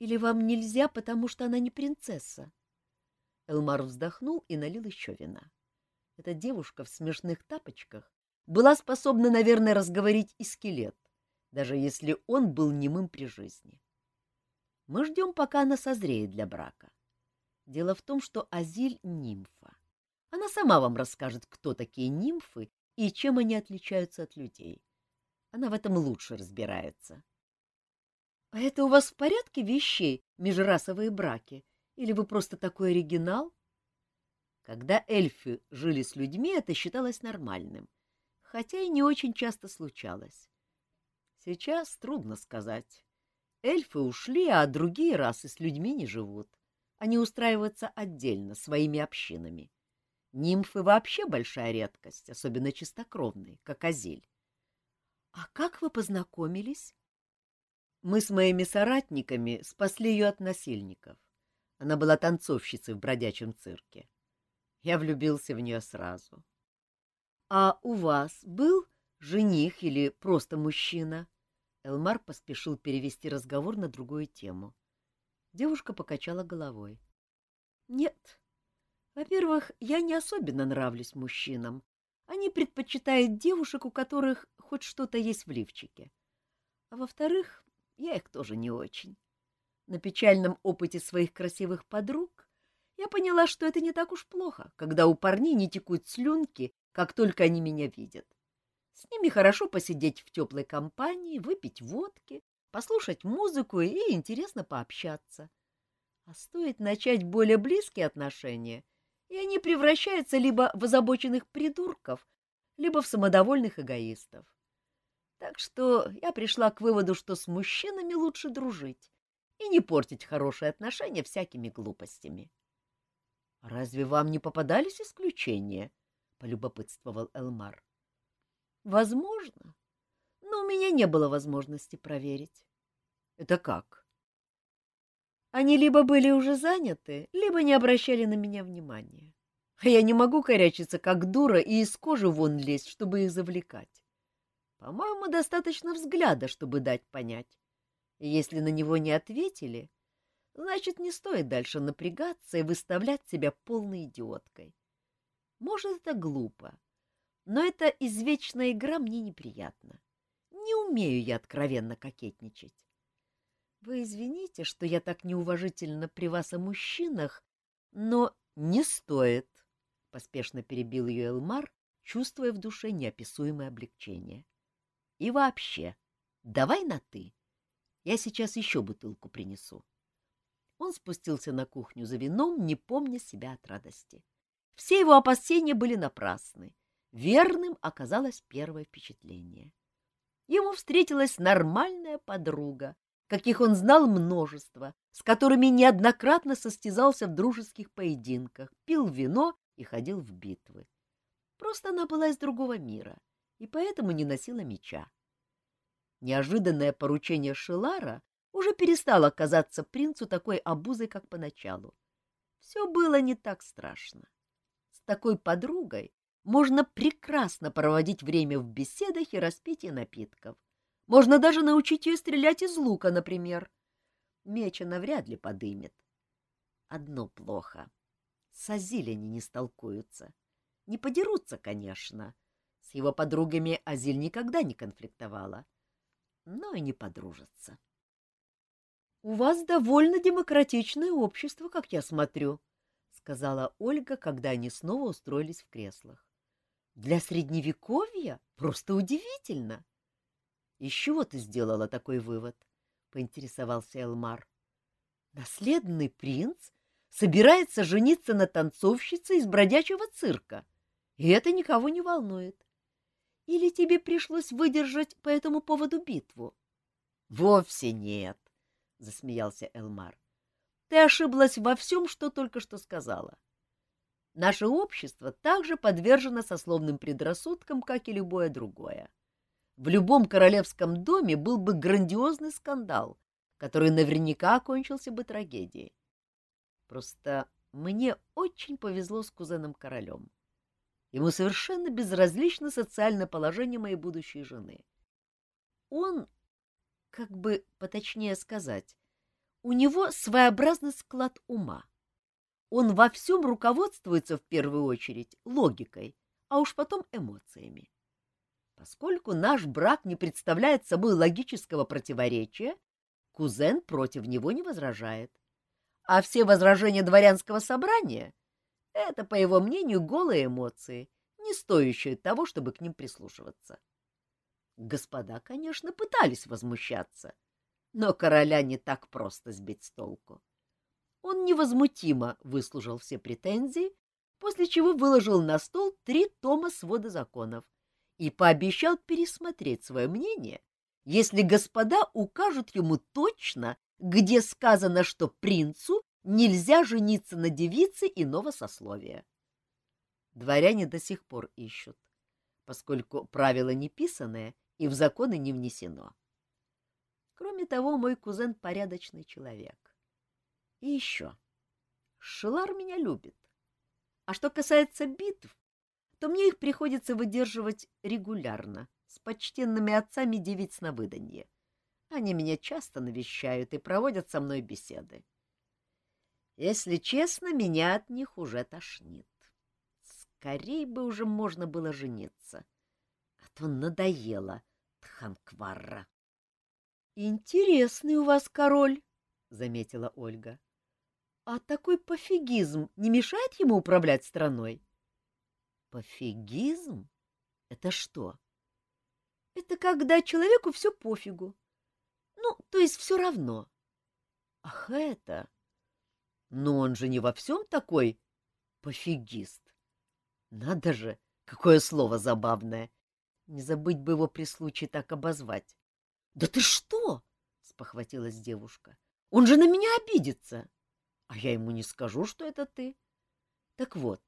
A: Или вам нельзя, потому что она не принцесса? Элмар вздохнул и налил еще вина. Эта девушка в смешных тапочках была способна, наверное, разговорить и скелет, даже если он был немым при жизни. Мы ждем, пока она созреет для брака. Дело в том, что Азиль — нимфа. Она сама вам расскажет, кто такие нимфы и чем они отличаются от людей. Она в этом лучше разбирается. — А это у вас в порядке вещей, межрасовые браки? Или вы просто такой оригинал? Когда эльфы жили с людьми, это считалось нормальным, хотя и не очень часто случалось. Сейчас трудно сказать. Эльфы ушли, а другие расы с людьми не живут. Они устраиваются отдельно, своими общинами. Нимфы вообще большая редкость, особенно чистокровные, как Азель. — А как вы познакомились? Мы с моими соратниками спасли ее от насильников. Она была танцовщицей в бродячем цирке. Я влюбился в нее сразу. — А у вас был жених или просто мужчина? Элмар поспешил перевести разговор на другую тему. Девушка покачала головой. — Нет. Во-первых, я не особенно нравлюсь мужчинам. Они предпочитают девушек, у которых хоть что-то есть в лифчике. А во-вторых, я их тоже не очень. На печальном опыте своих красивых подруг я поняла, что это не так уж плохо, когда у парней не текут слюнки, как только они меня видят. С ними хорошо посидеть в теплой компании, выпить водки, послушать музыку и интересно пообщаться. А стоит начать более близкие отношения, и они превращаются либо в озабоченных придурков, либо в самодовольных эгоистов. Так что я пришла к выводу, что с мужчинами лучше дружить и не портить хорошие отношения всякими глупостями. — Разве вам не попадались исключения? — полюбопытствовал Элмар. Возможно, но у меня не было возможности проверить. Это как? Они либо были уже заняты, либо не обращали на меня внимания. А я не могу корячиться, как дура, и из кожи вон лезть, чтобы их завлекать. По-моему, достаточно взгляда, чтобы дать понять. И если на него не ответили, значит, не стоит дальше напрягаться и выставлять себя полной идиоткой. Может, это глупо, но эта извечная игра мне неприятна. Не умею я откровенно кокетничать. Вы извините, что я так неуважительно при вас о мужчинах, но не стоит, — поспешно перебил ее Элмар, чувствуя в душе неописуемое облегчение. И вообще, давай на «ты». Я сейчас еще бутылку принесу. Он спустился на кухню за вином, не помня себя от радости. Все его опасения были напрасны. Верным оказалось первое впечатление. Ему встретилась нормальная подруга, каких он знал множество, с которыми неоднократно состязался в дружеских поединках, пил вино и ходил в битвы. Просто она была из другого мира и поэтому не носила меча. Неожиданное поручение Шилара уже перестало казаться принцу такой обузой, как поначалу. Все было не так страшно. С такой подругой можно прекрасно проводить время в беседах и распитии напитков. Можно даже научить ее стрелять из лука, например. Меч она вряд ли подымет. Одно плохо. С Азиль не столкуются. Не подерутся, конечно. С его подругами Азиль никогда не конфликтовала. Но и не подружатся. — У вас довольно демократичное общество, как я смотрю, — сказала Ольга, когда они снова устроились в креслах. Для средневековья просто удивительно. — Из чего ты сделала такой вывод? — поинтересовался Элмар. — Наследный принц собирается жениться на танцовщице из бродячего цирка, и это никого не волнует. Или тебе пришлось выдержать по этому поводу битву? — Вовсе нет, — засмеялся Элмар. — Ты ошиблась во всем, что только что сказала. Наше общество также подвержено сословным предрассудкам, как и любое другое. В любом королевском доме был бы грандиозный скандал, который наверняка окончился бы трагедией. Просто мне очень повезло с кузеном-королем. Ему совершенно безразлично социальное положение моей будущей жены. Он, как бы поточнее сказать, у него своеобразный склад ума он во всем руководствуется в первую очередь логикой, а уж потом эмоциями. Поскольку наш брак не представляет собой логического противоречия, кузен против него не возражает. А все возражения дворянского собрания Это, по его мнению, голые эмоции, не стоящие того, чтобы к ним прислушиваться. Господа, конечно, пытались возмущаться, но короля не так просто сбить с толку. Он невозмутимо выслужил все претензии, после чего выложил на стол три тома свода законов и пообещал пересмотреть свое мнение, если господа укажут ему точно, где сказано, что принцу нельзя жениться на девице иного сословия. Дворяне до сих пор ищут, поскольку правило не писанное и в законы не внесено. Кроме того, мой кузен порядочный человек. И еще. Шилар меня любит. А что касается битв, то мне их приходится выдерживать регулярно, с почтенными отцами девиц на выданье. Они меня часто навещают и проводят со мной беседы. Если честно, меня от них уже тошнит. Скорей бы уже можно было жениться. А то надоело Тханкварра. — Интересный у вас король, — заметила Ольга. — А такой пофигизм не мешает ему управлять страной? — Пофигизм? Это что? — Это когда человеку все пофигу. Ну, то есть все равно. — Ах, это... Но он же не во всем такой пофигист. Надо же, какое слово забавное. Не забыть бы его при случае так обозвать. — Да ты что? — спохватилась девушка. — Он же на меня обидится. А я ему не скажу, что это ты. Так вот,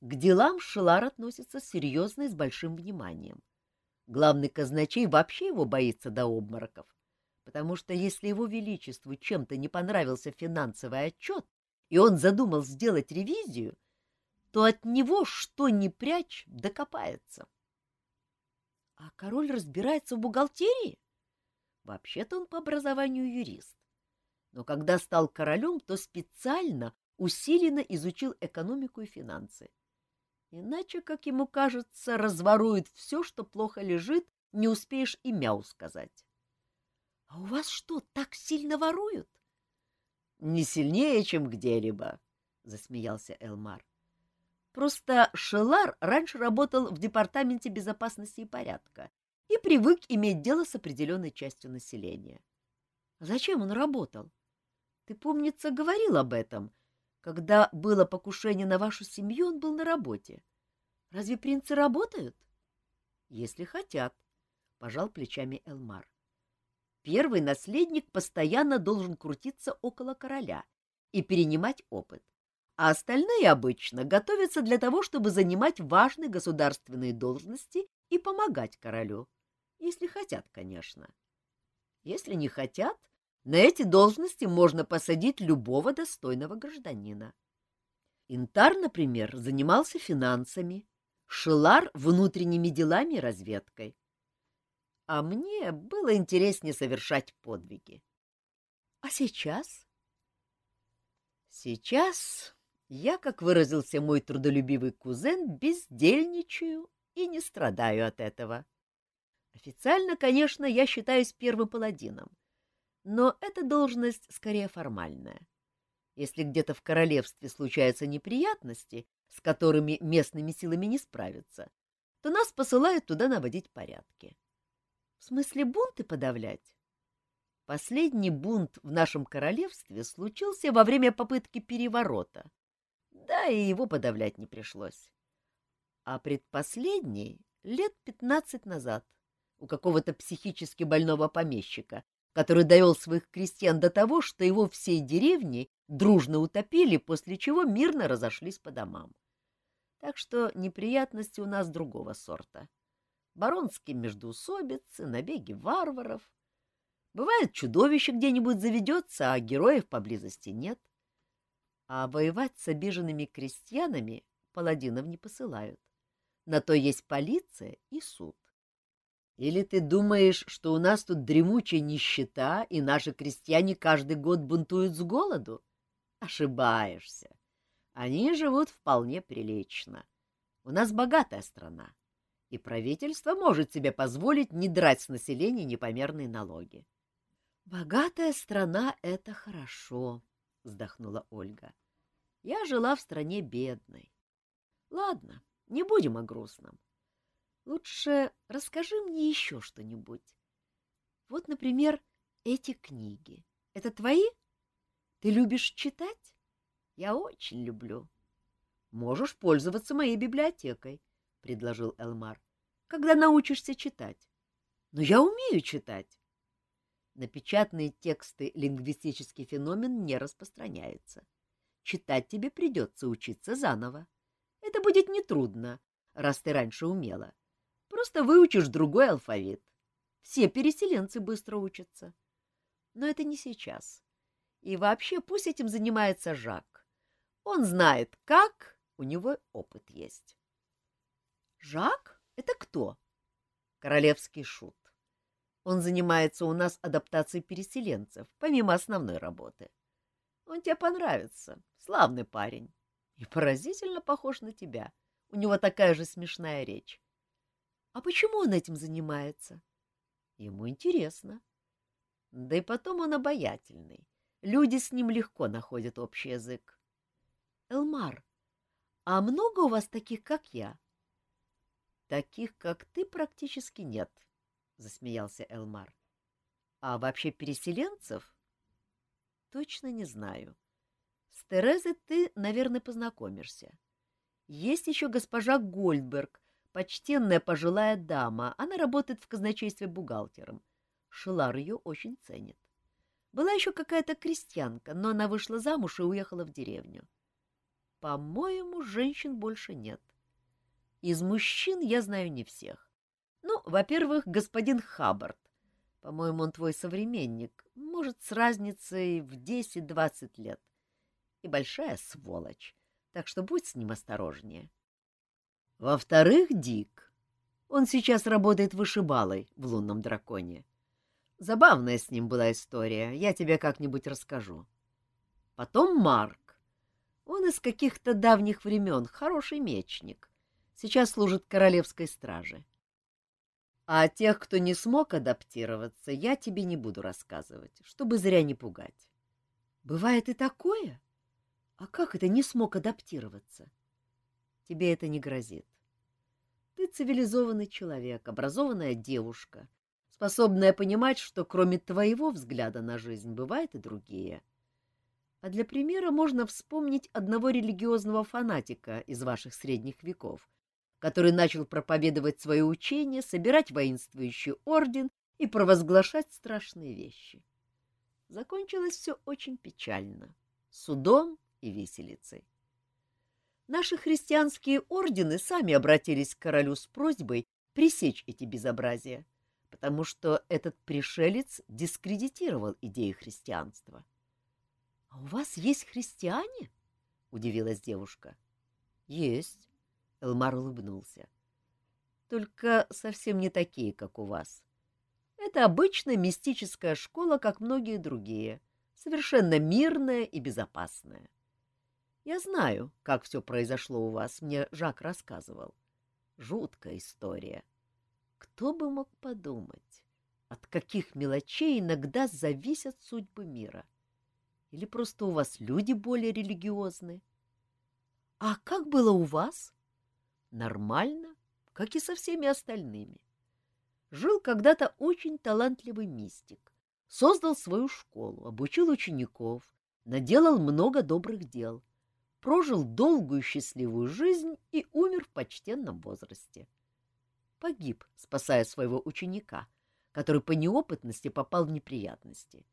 A: к делам Шелар относится серьезно и с большим вниманием. Главный казначей вообще его боится до обмороков потому что если его величеству чем-то не понравился финансовый отчет, и он задумал сделать ревизию, то от него что ни прячь докопается. А король разбирается в бухгалтерии? Вообще-то он по образованию юрист. Но когда стал королем, то специально усиленно изучил экономику и финансы. Иначе, как ему кажется, разворует все, что плохо лежит, не успеешь и мяу сказать. — А у вас что, так сильно воруют? — Не сильнее, чем где-либо, — засмеялся Элмар. — Просто Шелар раньше работал в Департаменте безопасности и порядка и привык иметь дело с определенной частью населения. — Зачем он работал? Ты, помнится, говорил об этом. Когда было покушение на вашу семью, он был на работе. Разве принцы работают? — Если хотят, — пожал плечами Элмар. Первый наследник постоянно должен крутиться около короля и перенимать опыт, а остальные обычно готовятся для того, чтобы занимать важные государственные должности и помогать королю, если хотят, конечно. Если не хотят, на эти должности можно посадить любого достойного гражданина. Интар, например, занимался финансами, Шилар — внутренними делами и разведкой а мне было интереснее совершать подвиги. А сейчас? Сейчас я, как выразился мой трудолюбивый кузен, бездельничаю и не страдаю от этого. Официально, конечно, я считаюсь первым паладином, но эта должность скорее формальная. Если где-то в королевстве случаются неприятности, с которыми местными силами не справятся, то нас посылают туда наводить порядки. В смысле бунты подавлять? Последний бунт в нашем королевстве случился во время попытки переворота. Да, и его подавлять не пришлось. А предпоследний — лет пятнадцать назад, у какого-то психически больного помещика, который довел своих крестьян до того, что его всей деревни дружно утопили, после чего мирно разошлись по домам. Так что неприятности у нас другого сорта баронские междоусобицы, набеги варваров. Бывает, чудовище где-нибудь заведется, а героев поблизости нет. А воевать с обиженными крестьянами паладинов не посылают. На то есть полиция и суд. Или ты думаешь, что у нас тут дремучая нищета, и наши крестьяне каждый год бунтуют с голоду? Ошибаешься. Они живут вполне прилично. У нас богатая страна и правительство может себе позволить не драть с населения непомерные налоги. — Богатая страна — это хорошо, — вздохнула Ольга. — я жила в стране бедной. Ладно, не будем о грустном. Лучше расскажи мне еще что-нибудь. Вот, например, эти книги. Это твои? Ты любишь читать? Я очень люблю. Можешь пользоваться моей библиотекой, — предложил Элмар, — когда научишься читать. Но я умею читать. На печатные тексты лингвистический феномен не распространяется. Читать тебе придется учиться заново. Это будет нетрудно, раз ты раньше умела. Просто выучишь другой алфавит. Все переселенцы быстро учатся. Но это не сейчас. И вообще пусть этим занимается Жак. Он знает, как, у него опыт есть. Жак? Это кто? Королевский шут. Он занимается у нас адаптацией переселенцев, помимо основной работы. Он тебе понравится. Славный парень. И поразительно похож на тебя. У него такая же смешная речь. А почему он этим занимается? Ему интересно. Да и потом он обаятельный. Люди с ним легко находят общий язык. Элмар, а много у вас таких, как я? Таких, как ты, практически нет, засмеялся Элмар. А вообще переселенцев? Точно не знаю. С Терезой ты, наверное, познакомишься. Есть еще госпожа Гольдберг, почтенная пожилая дама. Она работает в казначействе бухгалтером. Шилар ее очень ценит. Была еще какая-то крестьянка, но она вышла замуж и уехала в деревню. По-моему, женщин больше нет. Из мужчин я знаю не всех. Ну, во-первых, господин Хаббард. По-моему, он твой современник, может, с разницей в 10-20 лет. И большая сволочь, так что будь с ним осторожнее. Во-вторых, Дик. Он сейчас работает вышибалой в «Лунном драконе». Забавная с ним была история, я тебе как-нибудь расскажу. Потом Марк. Он из каких-то давних времен, хороший мечник. Сейчас служит королевской страже. А тех, кто не смог адаптироваться, я тебе не буду рассказывать, чтобы зря не пугать. Бывает и такое? А как это не смог адаптироваться? Тебе это не грозит. Ты цивилизованный человек, образованная девушка — способная понимать, что кроме твоего взгляда на жизнь бывают и другие. А для примера можно вспомнить одного религиозного фанатика из ваших средних веков, который начал проповедовать свое учение, собирать воинствующий орден и провозглашать страшные вещи. Закончилось все очень печально — судом и виселицей. Наши христианские ордены сами обратились к королю с просьбой пресечь эти безобразия — потому что этот пришелец дискредитировал идеи христианства. — А у вас есть христиане? — удивилась девушка. — Есть, — Элмар улыбнулся. — Только совсем не такие, как у вас. Это обычная мистическая школа, как многие другие, совершенно мирная и безопасная. Я знаю, как все произошло у вас, мне Жак рассказывал. Жуткая история. — кто бы мог подумать, от каких мелочей иногда зависят судьбы мира? Или просто у вас люди более религиозны? А как было у вас? Нормально, как и со всеми остальными. Жил когда-то очень талантливый мистик, создал свою школу, обучил учеников, наделал много добрых дел, прожил долгую счастливую жизнь и умер в почтенном возрасте погиб, спасая своего ученика, который по неопытности попал в неприятности.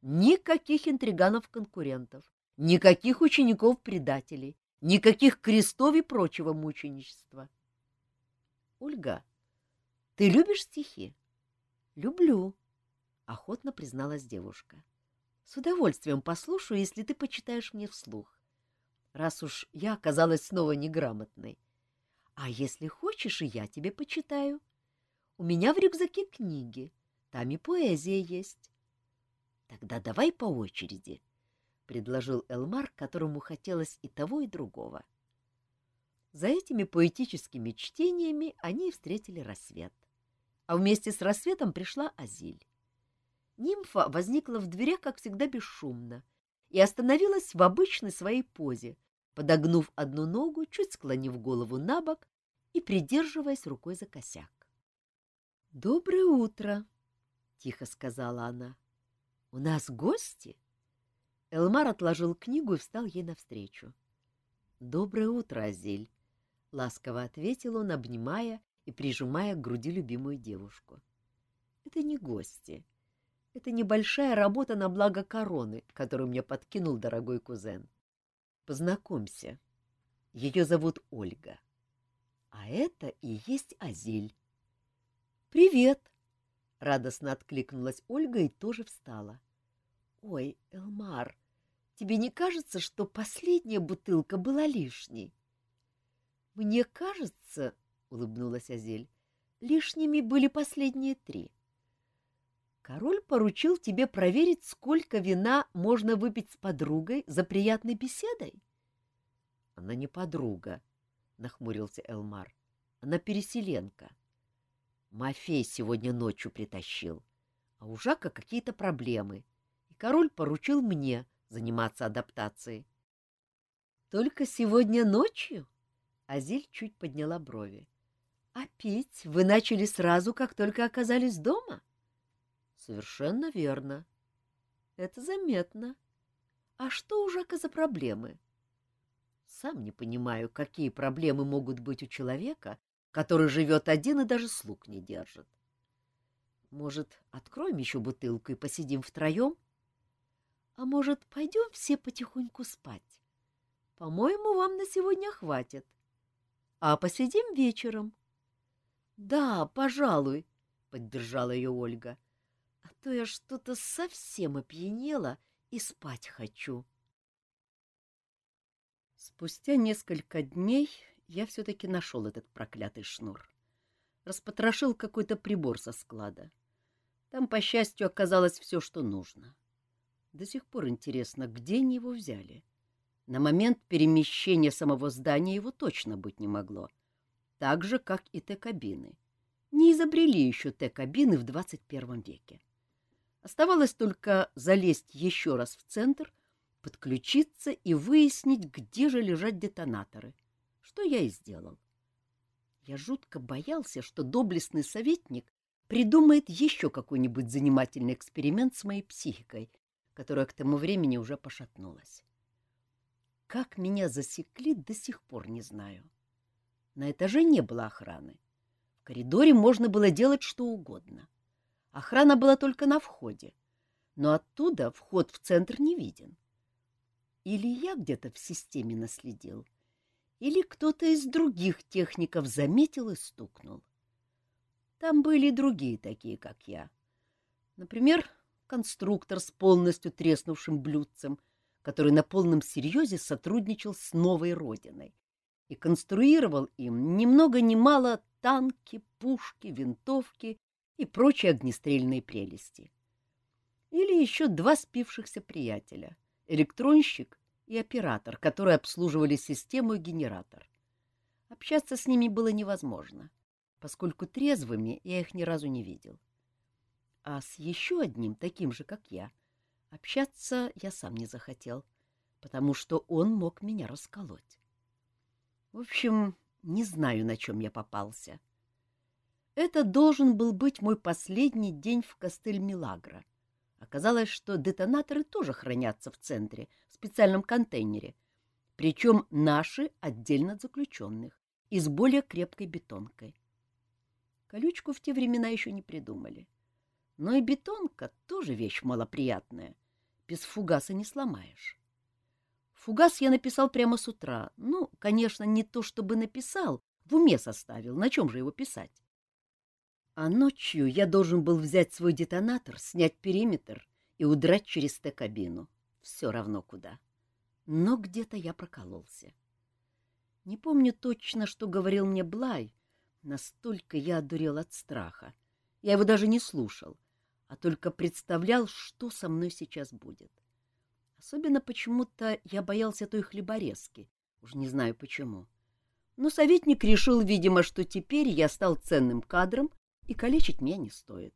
A: Никаких интриганов-конкурентов, никаких учеников-предателей, никаких крестов и прочего мученичества. — Ольга, ты любишь стихи? — Люблю, — охотно призналась девушка. — С удовольствием послушаю, если ты почитаешь мне вслух. Раз уж я оказалась снова неграмотной, а если хочешь, и я тебе почитаю. У меня в рюкзаке книги, там и поэзия есть. Тогда давай по очереди, — предложил Элмар, которому хотелось и того, и другого. За этими поэтическими чтениями они встретили рассвет. А вместе с рассветом пришла Азиль. Нимфа возникла в дверях, как всегда, бесшумно, и остановилась в обычной своей позе, подогнув одну ногу, чуть склонив голову на бок и придерживаясь рукой за косяк. — Доброе утро, — тихо сказала она. — У нас гости? Элмар отложил книгу и встал ей навстречу. — Доброе утро, Азель, — ласково ответил он, обнимая и прижимая к груди любимую девушку. — Это не гости. Это небольшая работа на благо короны, которую мне подкинул дорогой кузен. Познакомься. Ее зовут Ольга. А это и есть Азель. — Привет! — радостно откликнулась Ольга и тоже встала. — Ой, Элмар, тебе не кажется, что последняя бутылка была лишней? — Мне кажется, — улыбнулась Азель, — лишними были последние три. Король поручил тебе проверить, сколько вина можно выпить с подругой за приятной беседой. — Она не подруга, — нахмурился Элмар. — Она переселенка. Мафей сегодня ночью притащил, а у Жака какие-то проблемы, и король поручил мне заниматься адаптацией. — Только сегодня ночью? Азиль чуть подняла брови. — А пить вы начали сразу, как только оказались дома? — Совершенно верно. — Это заметно. А что у Жака за проблемы? — Сам не понимаю, какие проблемы могут быть у человека, который живет один и даже слуг не держит. Может, откроем еще бутылку и посидим втроем? А может, пойдем все потихоньку спать? По-моему, вам на сегодня хватит. А посидим вечером. — Да, пожалуй, — поддержала ее Ольга. — то я что-то совсем опьянела и спать хочу. Спустя несколько дней я все-таки нашел этот проклятый шнур. Распотрошил какой-то прибор со склада. Там, по счастью, оказалось все, что нужно. До сих пор интересно, где они его взяли. На момент перемещения самого здания его точно быть не могло. Так же, как и Т-кабины. Не изобрели еще Т-кабины в 21 веке. Оставалось только залезть еще раз в центр, подключиться и выяснить, где же лежат детонаторы — что я и сделал. Я жутко боялся, что доблестный советник придумает еще какой-нибудь занимательный эксперимент с моей психикой, которая к тому времени уже пошатнулась. Как меня засекли, до сих пор не знаю. На этаже не было охраны. В коридоре можно было делать что угодно. Охрана была только на входе, но оттуда вход в центр не виден. Или я где-то в системе наследил — или кто-то из других техников заметил и стукнул. Там были и другие такие, как я. Например, конструктор с полностью треснувшим блюдцем, который на полном серьезе сотрудничал с новой родиной и конструировал им ни много ни мало танки, пушки, винтовки и прочие огнестрельные прелести. Или еще два спившихся приятеля — электронщик и оператор, которые обслуживали систему и генератор. Общаться с ними было невозможно, поскольку трезвыми я их ни разу не видел. А с еще одним, таким же, как я, общаться я сам не захотел, потому что он мог меня расколоть. В общем, не знаю, на чем я попался. Это должен был быть мой последний день в Костель-Милагро — Оказалось, что детонаторы тоже хранятся в центре, в специальном контейнере, причем наши отдельно от заключенных и с более крепкой бетонкой. Колючку в те времена еще не придумали. Но и бетонка тоже вещь малоприятная. Без фугаса не сломаешь. Фугас я написал прямо с утра. Ну, конечно, не то чтобы написал, в уме составил. На чем же его писать? А ночью я должен был взять свой детонатор, снять периметр и удрать через Т-кабину. Все равно куда. Но где-то я прокололся. Не помню точно, что говорил мне Блай. Настолько я одурел от страха. Я его даже не слушал, а только представлял, что со мной сейчас будет. Особенно почему-то я боялся той хлеборезки. Уж не знаю почему. Но советник решил, видимо, что теперь я стал ценным кадром и калечить меня не стоит.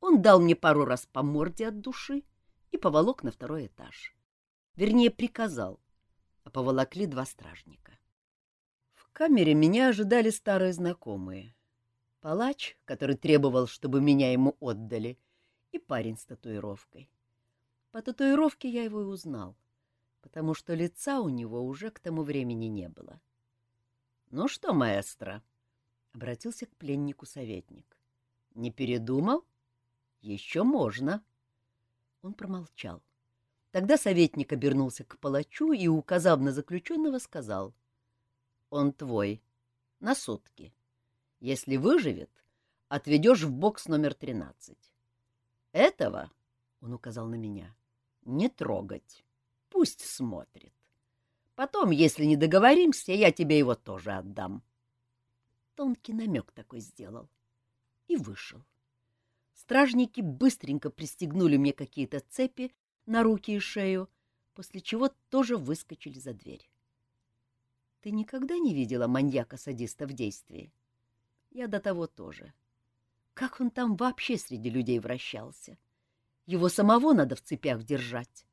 A: Он дал мне пару раз по морде от души и поволок на второй этаж. Вернее, приказал, а поволокли два стражника. В камере меня ожидали старые знакомые. Палач, который требовал, чтобы меня ему отдали, и парень с татуировкой. По татуировке я его и узнал, потому что лица у него уже к тому времени не было. — Ну что, маэстро? — обратился к пленнику советник. — Не передумал? Еще можно. Он промолчал. Тогда советник обернулся к палачу и, указав на заключенного, сказал. — Он твой. На сутки. Если выживет, отведешь в бокс номер тринадцать. Этого, — он указал на меня, — не трогать. Пусть смотрит. Потом, если не договоримся, я тебе его тоже отдам. Тонкий намек такой сделал. И вышел. Стражники быстренько пристегнули мне какие-то цепи на руки и шею, после чего тоже выскочили за дверь. Ты никогда не видела маньяка-садиста в действии? Я до того тоже. Как он там вообще среди людей вращался? Его самого надо в цепях держать.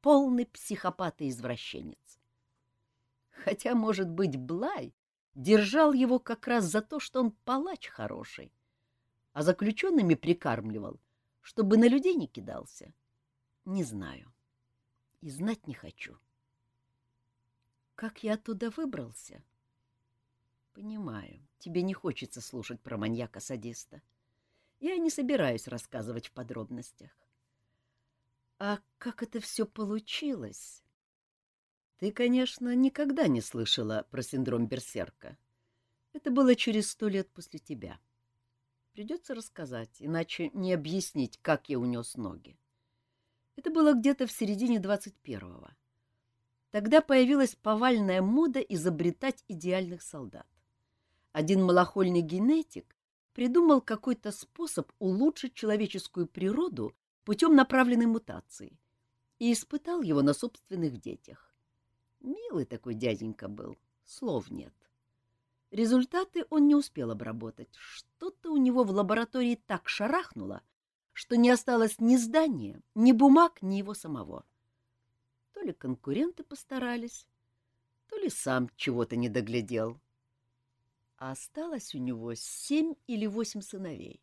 A: Полный психопат и извращенец. Хотя, может быть, Блай держал его как раз за то, что он палач хороший, а заключенными прикармливал, чтобы на людей не кидался. Не знаю. И знать не хочу. Как я оттуда выбрался? Понимаю, тебе не хочется слушать про маньяка-садиста. — я не собираюсь рассказывать в подробностях. А как это все получилось? Ты, конечно, никогда не слышала про синдром Берсерка. Это было через сто лет после тебя. Придется рассказать, иначе не объяснить, как я унес ноги. Это было где-то в середине двадцать первого. Тогда появилась повальная мода изобретать идеальных солдат. Один малохольный генетик придумал какой-то способ улучшить человеческую природу путем направленной мутации и испытал его на собственных детях. Милый такой дяденька был, слов нет. Результаты он не успел обработать. Что-то у него в лаборатории так шарахнуло, что не осталось ни здания, ни бумаг, ни его самого. То ли конкуренты постарались, то ли сам чего-то не доглядел а осталось у него семь или восемь сыновей.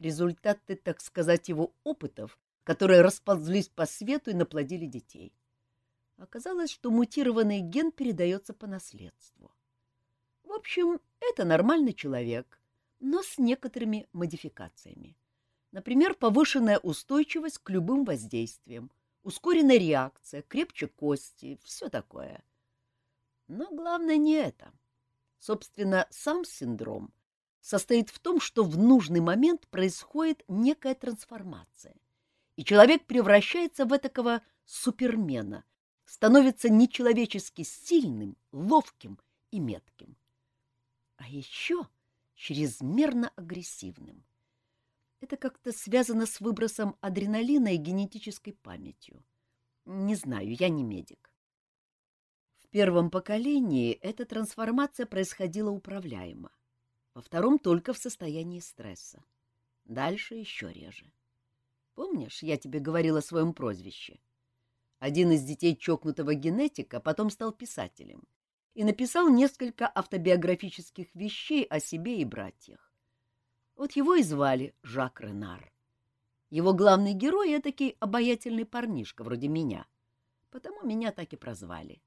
A: Результаты, так сказать, его опытов, которые расползлись по свету и наплодили детей. Оказалось, что мутированный ген передается по наследству. В общем, это нормальный человек, но с некоторыми модификациями. Например, повышенная устойчивость к любым воздействиям, ускоренная реакция, крепче кости, все такое. Но главное не это. — Собственно, сам синдром состоит в том, что в нужный момент происходит некая трансформация, и человек превращается в этакого супермена, становится нечеловечески сильным, ловким и метким. А еще чрезмерно агрессивным. Это как-то связано с выбросом адреналина и генетической памятью. Не знаю, я не медик первом поколении эта трансформация происходила управляемо, во втором только в состоянии стресса. Дальше еще реже. Помнишь, я тебе говорил о своем прозвище? Один из детей чокнутого генетика потом стал писателем и написал несколько автобиографических вещей о себе и братьях. Вот его и звали Жак Ренар. Его главный герой — этакий обаятельный парнишка, вроде меня, потому меня так и прозвали.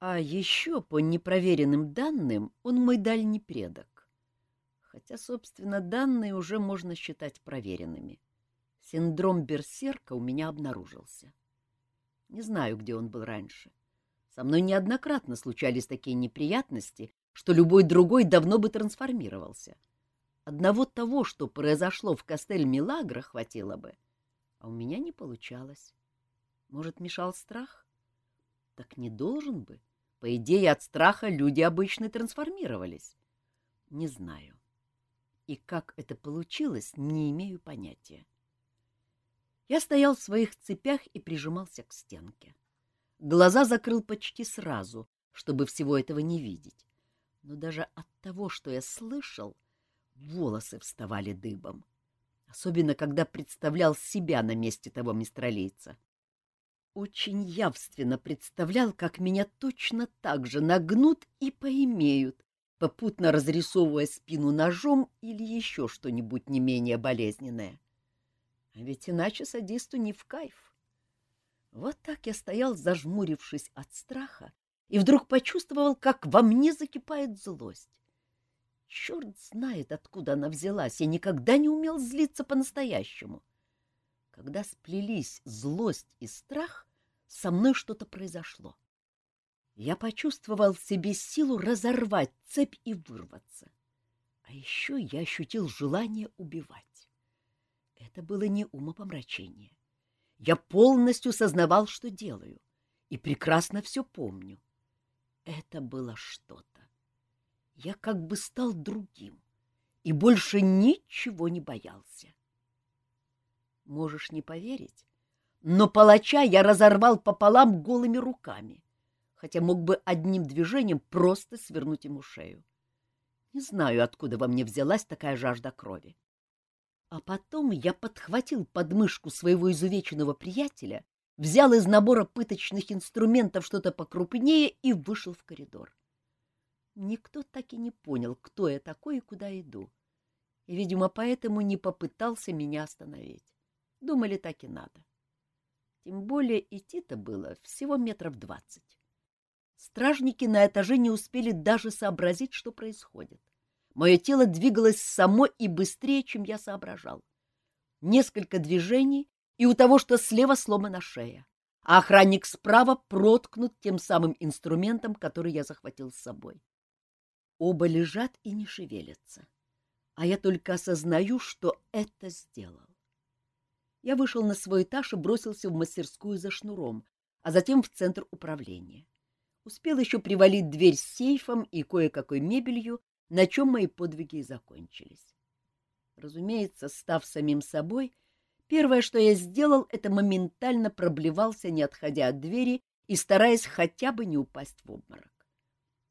A: А еще, по непроверенным данным, он мой дальний предок. Хотя, собственно, данные уже можно считать проверенными. Синдром Берсерка у меня обнаружился. Не знаю, где он был раньше. Со мной неоднократно случались такие неприятности, что любой другой давно бы трансформировался. Одного того, что произошло в Кастель-Милагро, хватило бы. А у меня не получалось. Может, мешал страх? Так не должен бы. — по идее, от страха люди обычно трансформировались. Не знаю. И как это получилось, не имею понятия. Я стоял в своих цепях и прижимался к стенке. Глаза закрыл почти сразу, чтобы всего этого не видеть. Но даже от того, что я слышал, волосы вставали дыбом. Особенно, когда представлял себя на месте того мистралийца. очень явственно представлял, как меня точно так же нагнут и поимеют, попутно разрисовывая спину ножом или еще что-нибудь не менее болезненное. А ведь иначе садисту не в кайф. Вот так я стоял, зажмурившись от страха, и вдруг почувствовал, как во мне закипает злость. Черт знает, откуда она взялась. Я никогда не умел злиться по-настоящему. Когда сплелись злость и страх, со мной что-то произошло. Я почувствовал в себе силу разорвать цепь и вырваться. А еще я ощутил желание убивать. Это было не умопомрачение. Я полностью сознавал, что делаю, и прекрасно все помню. Это было что-то. Я как бы стал другим и больше ничего не боялся. Можешь не поверить, но палача я разорвал пополам голыми руками, хотя мог бы одним движением просто свернуть ему шею. Не знаю, откуда во мне взялась такая жажда крови. А потом я подхватил подмышку своего изувеченного приятеля, взял из набора пыточных инструментов что-то покрупнее и вышел в коридор. Никто так и не понял, кто я такой и куда иду. И, видимо, поэтому не попытался меня остановить. Думали, так и надо. Тем более идти-то было всего метров двадцать. Стражники на этаже не успели даже сообразить, что происходит. Мое тело двигалось само и быстрее, чем я соображал. Несколько движений, и у того, что слева сломана шея, а охранник справа проткнут тем самым инструментом, который я захватил с собой. Оба лежат и не шевелятся. А я только осознаю, что это сделал. Я вышел на свой этаж и бросился в мастерскую за шнуром, а затем в центр управления. Успел еще привалить дверь с сейфом и кое-какой мебелью, на чем мои подвиги и закончились. Разумеется, став самим собой, первое, что я сделал, это моментально проблевался, не отходя от двери и стараясь хотя бы не упасть в обморок.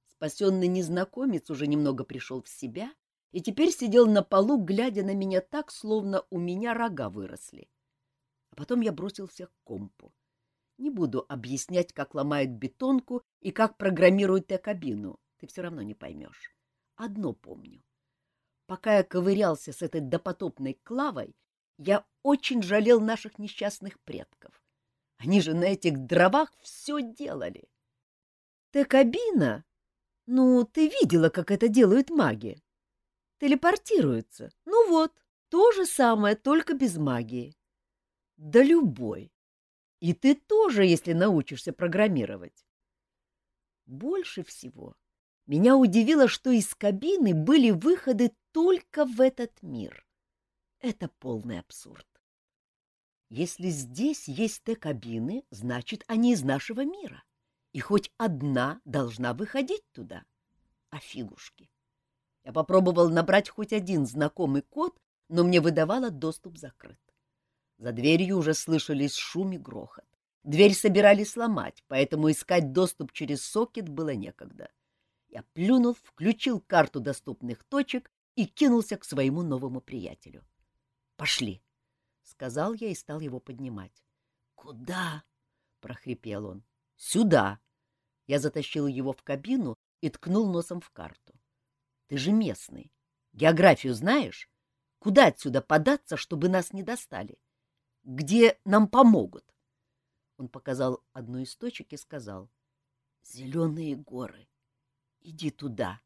A: Спасенный незнакомец уже немного пришел в себя и теперь сидел на полу, глядя на меня так, словно у меня рога выросли. А потом я бросился к компу. Не буду объяснять, как ломают бетонку и как программируют Т-кабину, ты все равно не поймешь. Одно помню. Пока я ковырялся с этой допотопной клавой, я очень жалел наших несчастных предков. Они же на этих дровах все делали. Т-кабина ну, ты видела, как это делают маги. Телепортируются. Ну вот, то же самое, только без магии. Да любой. И ты тоже, если научишься программировать. Больше всего меня удивило, что из кабины были выходы только в этот мир. Это полный абсурд. Если здесь есть Т-кабины, значит, они из нашего мира и хоть одна должна выходить туда. А фигушки. Я попробовал набрать хоть один знакомый код, но мне выдавало доступ закрыт. За дверью уже слышались шум и грохот. Дверь собирались сломать, поэтому искать доступ через сокет было некогда. Я плюнул, включил карту доступных точек и кинулся к своему новому приятелю. «Пошли!» — сказал я и стал его поднимать. «Куда?» — прохрипел он. Сюда. Я затащил его в кабину и ткнул носом в карту. Ты же местный. Географию знаешь? Куда отсюда податься, чтобы нас не достали? Где нам помогут? Он показал одну из точек и сказал. Зеленые горы. Иди туда.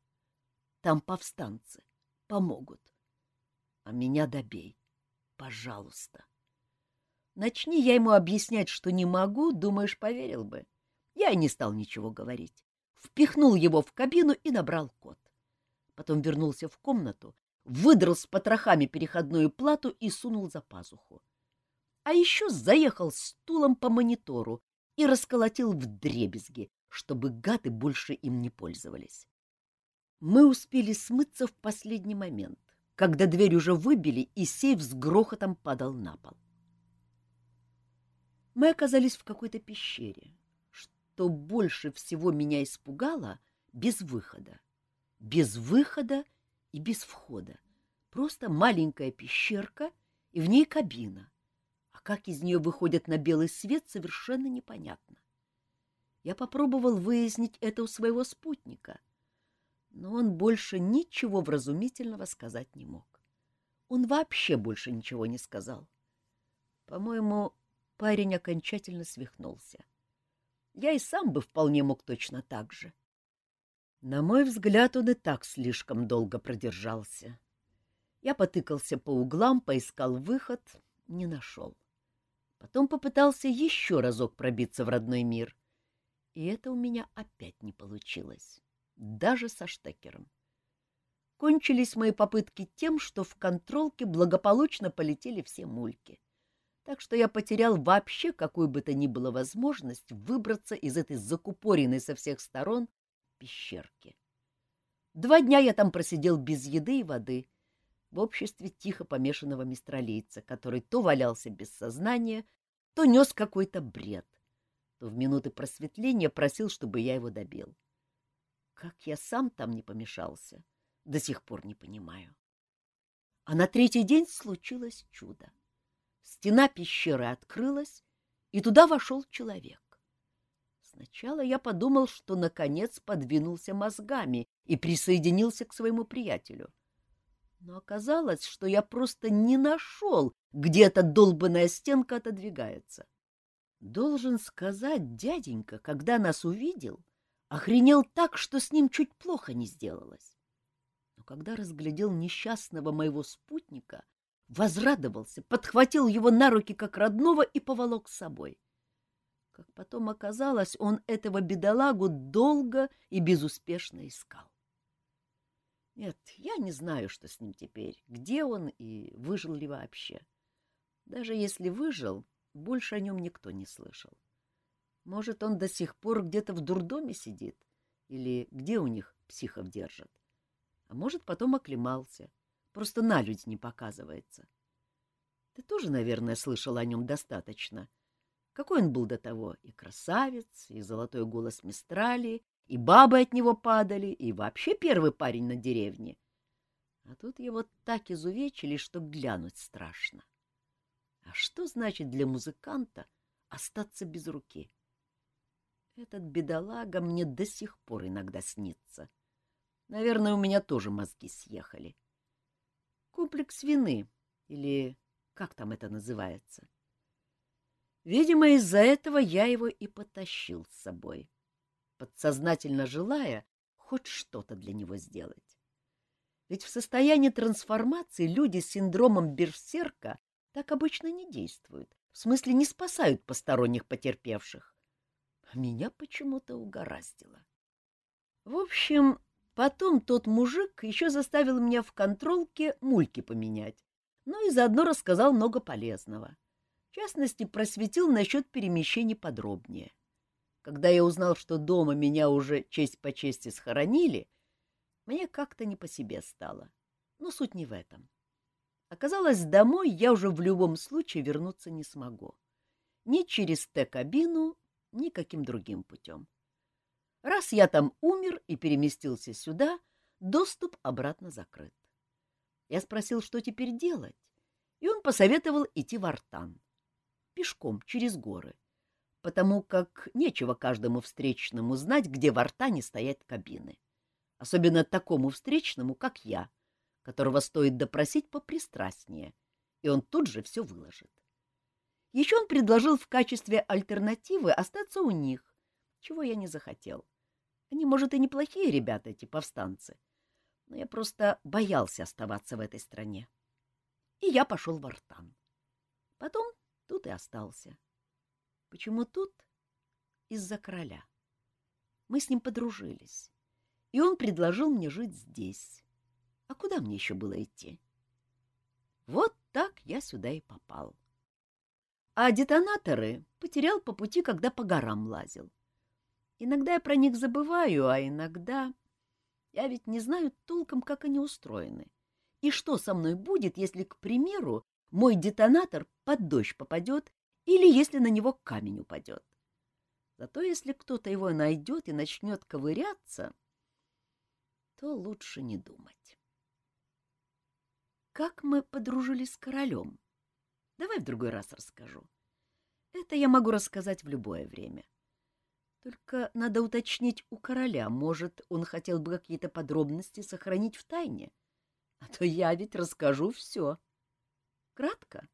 A: Там повстанцы. Помогут. А меня добей. Пожалуйста. Начни я ему объяснять, что не могу, думаешь, поверил бы. Я и не стал ничего говорить. Впихнул его в кабину и набрал код. Потом вернулся в комнату, выдрал с потрохами переходную плату и сунул за пазуху. А еще заехал стулом по монитору и расколотил в дребезги, чтобы гады больше им не пользовались. Мы успели смыться в последний момент, когда дверь уже выбили, и сейф с грохотом падал на пол. Мы оказались в какой-то пещере, что больше всего меня испугало, без выхода. Без выхода и без входа. Просто маленькая пещерка, и в ней кабина. А как из нее выходят на белый свет, совершенно непонятно. Я попробовал выяснить это у своего спутника, но он больше ничего вразумительного сказать не мог. Он вообще больше ничего не сказал. По-моему, парень окончательно свихнулся. Я и сам бы вполне мог точно так же. На мой взгляд, он и так слишком долго продержался. Я потыкался по углам, поискал выход, не нашел. Потом попытался еще разок пробиться в родной мир — и это у меня опять не получилось, даже со штекером. Кончились мои попытки тем, что в контролке благополучно полетели все мульки. Так что я потерял вообще какую бы то ни было возможность выбраться из этой закупоренной со всех сторон пещерки. Два дня я там просидел без еды и воды, в обществе тихо помешанного мистралийца, который то валялся без сознания, то нес какой-то бред в минуты просветления просил, чтобы я его добил. Как я сам там не помешался, до сих пор не понимаю. А на третий день случилось чудо. Стена пещеры открылась, и туда вошел человек. Сначала я подумал, что наконец подвинулся мозгами и присоединился к своему приятелю. Но оказалось, что я просто не нашел, где эта долбанная стенка отодвигается. Должен сказать, дяденька, когда нас увидел, охренел так, что с ним чуть плохо не сделалось. Но когда разглядел несчастного моего спутника, возрадовался, подхватил его на руки как родного и поволок с собой. Как потом оказалось, он этого бедолагу долго и безуспешно искал. Нет, я не знаю, что с ним теперь, где он и выжил ли вообще. Даже если выжил, больше о нем никто не слышал. Может, он до сих пор где-то в дурдоме сидит? Или где у них психов держат? А может, потом оклемался. Просто на люди не показывается. Ты тоже, наверное, слышал о нем достаточно. Какой он был до того? И красавец, и золотой голос Мистрали, и бабы от него падали, и вообще первый парень на деревне. А тут его так изувечили, что глянуть страшно. А что значит для музыканта остаться без руки? Этот бедолага мне до сих пор иногда снится. Наверное, у меня тоже мозги съехали. Комплекс вины, или как там это называется? Видимо, из-за этого я его и потащил с собой, подсознательно желая хоть что-то для него сделать. Ведь в состоянии трансформации люди с синдромом берсерка так обычно не действуют, в смысле не спасают посторонних потерпевших. А меня почему-то угораздило. В общем, потом тот мужик еще заставил меня в контролке мульки поменять, ну и заодно рассказал много полезного. В частности, просветил насчет перемещений подробнее. Когда я узнал, что дома меня уже честь по чести схоронили, мне как-то не по себе стало. Но суть не в этом. Оказалось, домой я уже в любом случае вернуться не смогу. Ни через Т-кабину, ни каким другим путем. Раз я там умер и переместился сюда, доступ обратно закрыт. Я спросил, что теперь делать, и он посоветовал идти в Артан. Пешком, через горы, потому как нечего каждому встречному знать, где в Артане стоят кабины. Особенно такому встречному, как я, которого стоит допросить попристрастнее, и он тут же все выложит. Еще он предложил в качестве альтернативы остаться у них, чего я не захотел. Они, может, и неплохие ребята, эти повстанцы, но я просто боялся оставаться в этой стране. И я пошел в Артан. Потом тут и остался. Почему тут? Из-за короля. Мы с ним подружились, и он предложил мне жить здесь. А куда мне еще было идти? Вот так я сюда и попал. А детонаторы потерял по пути, когда по горам лазил. Иногда я про них забываю, а иногда... Я ведь не знаю толком, как они устроены. И что со мной будет, если, к примеру, мой детонатор под дождь попадет или если на него камень упадет? Зато если кто-то его найдет и начнет ковыряться, то лучше не думать как мы подружились с королем. Давай в другой раз расскажу. Это я могу рассказать в любое время. Только надо уточнить у короля, может, он хотел бы какие-то подробности сохранить в тайне. А то я ведь расскажу все. Кратко?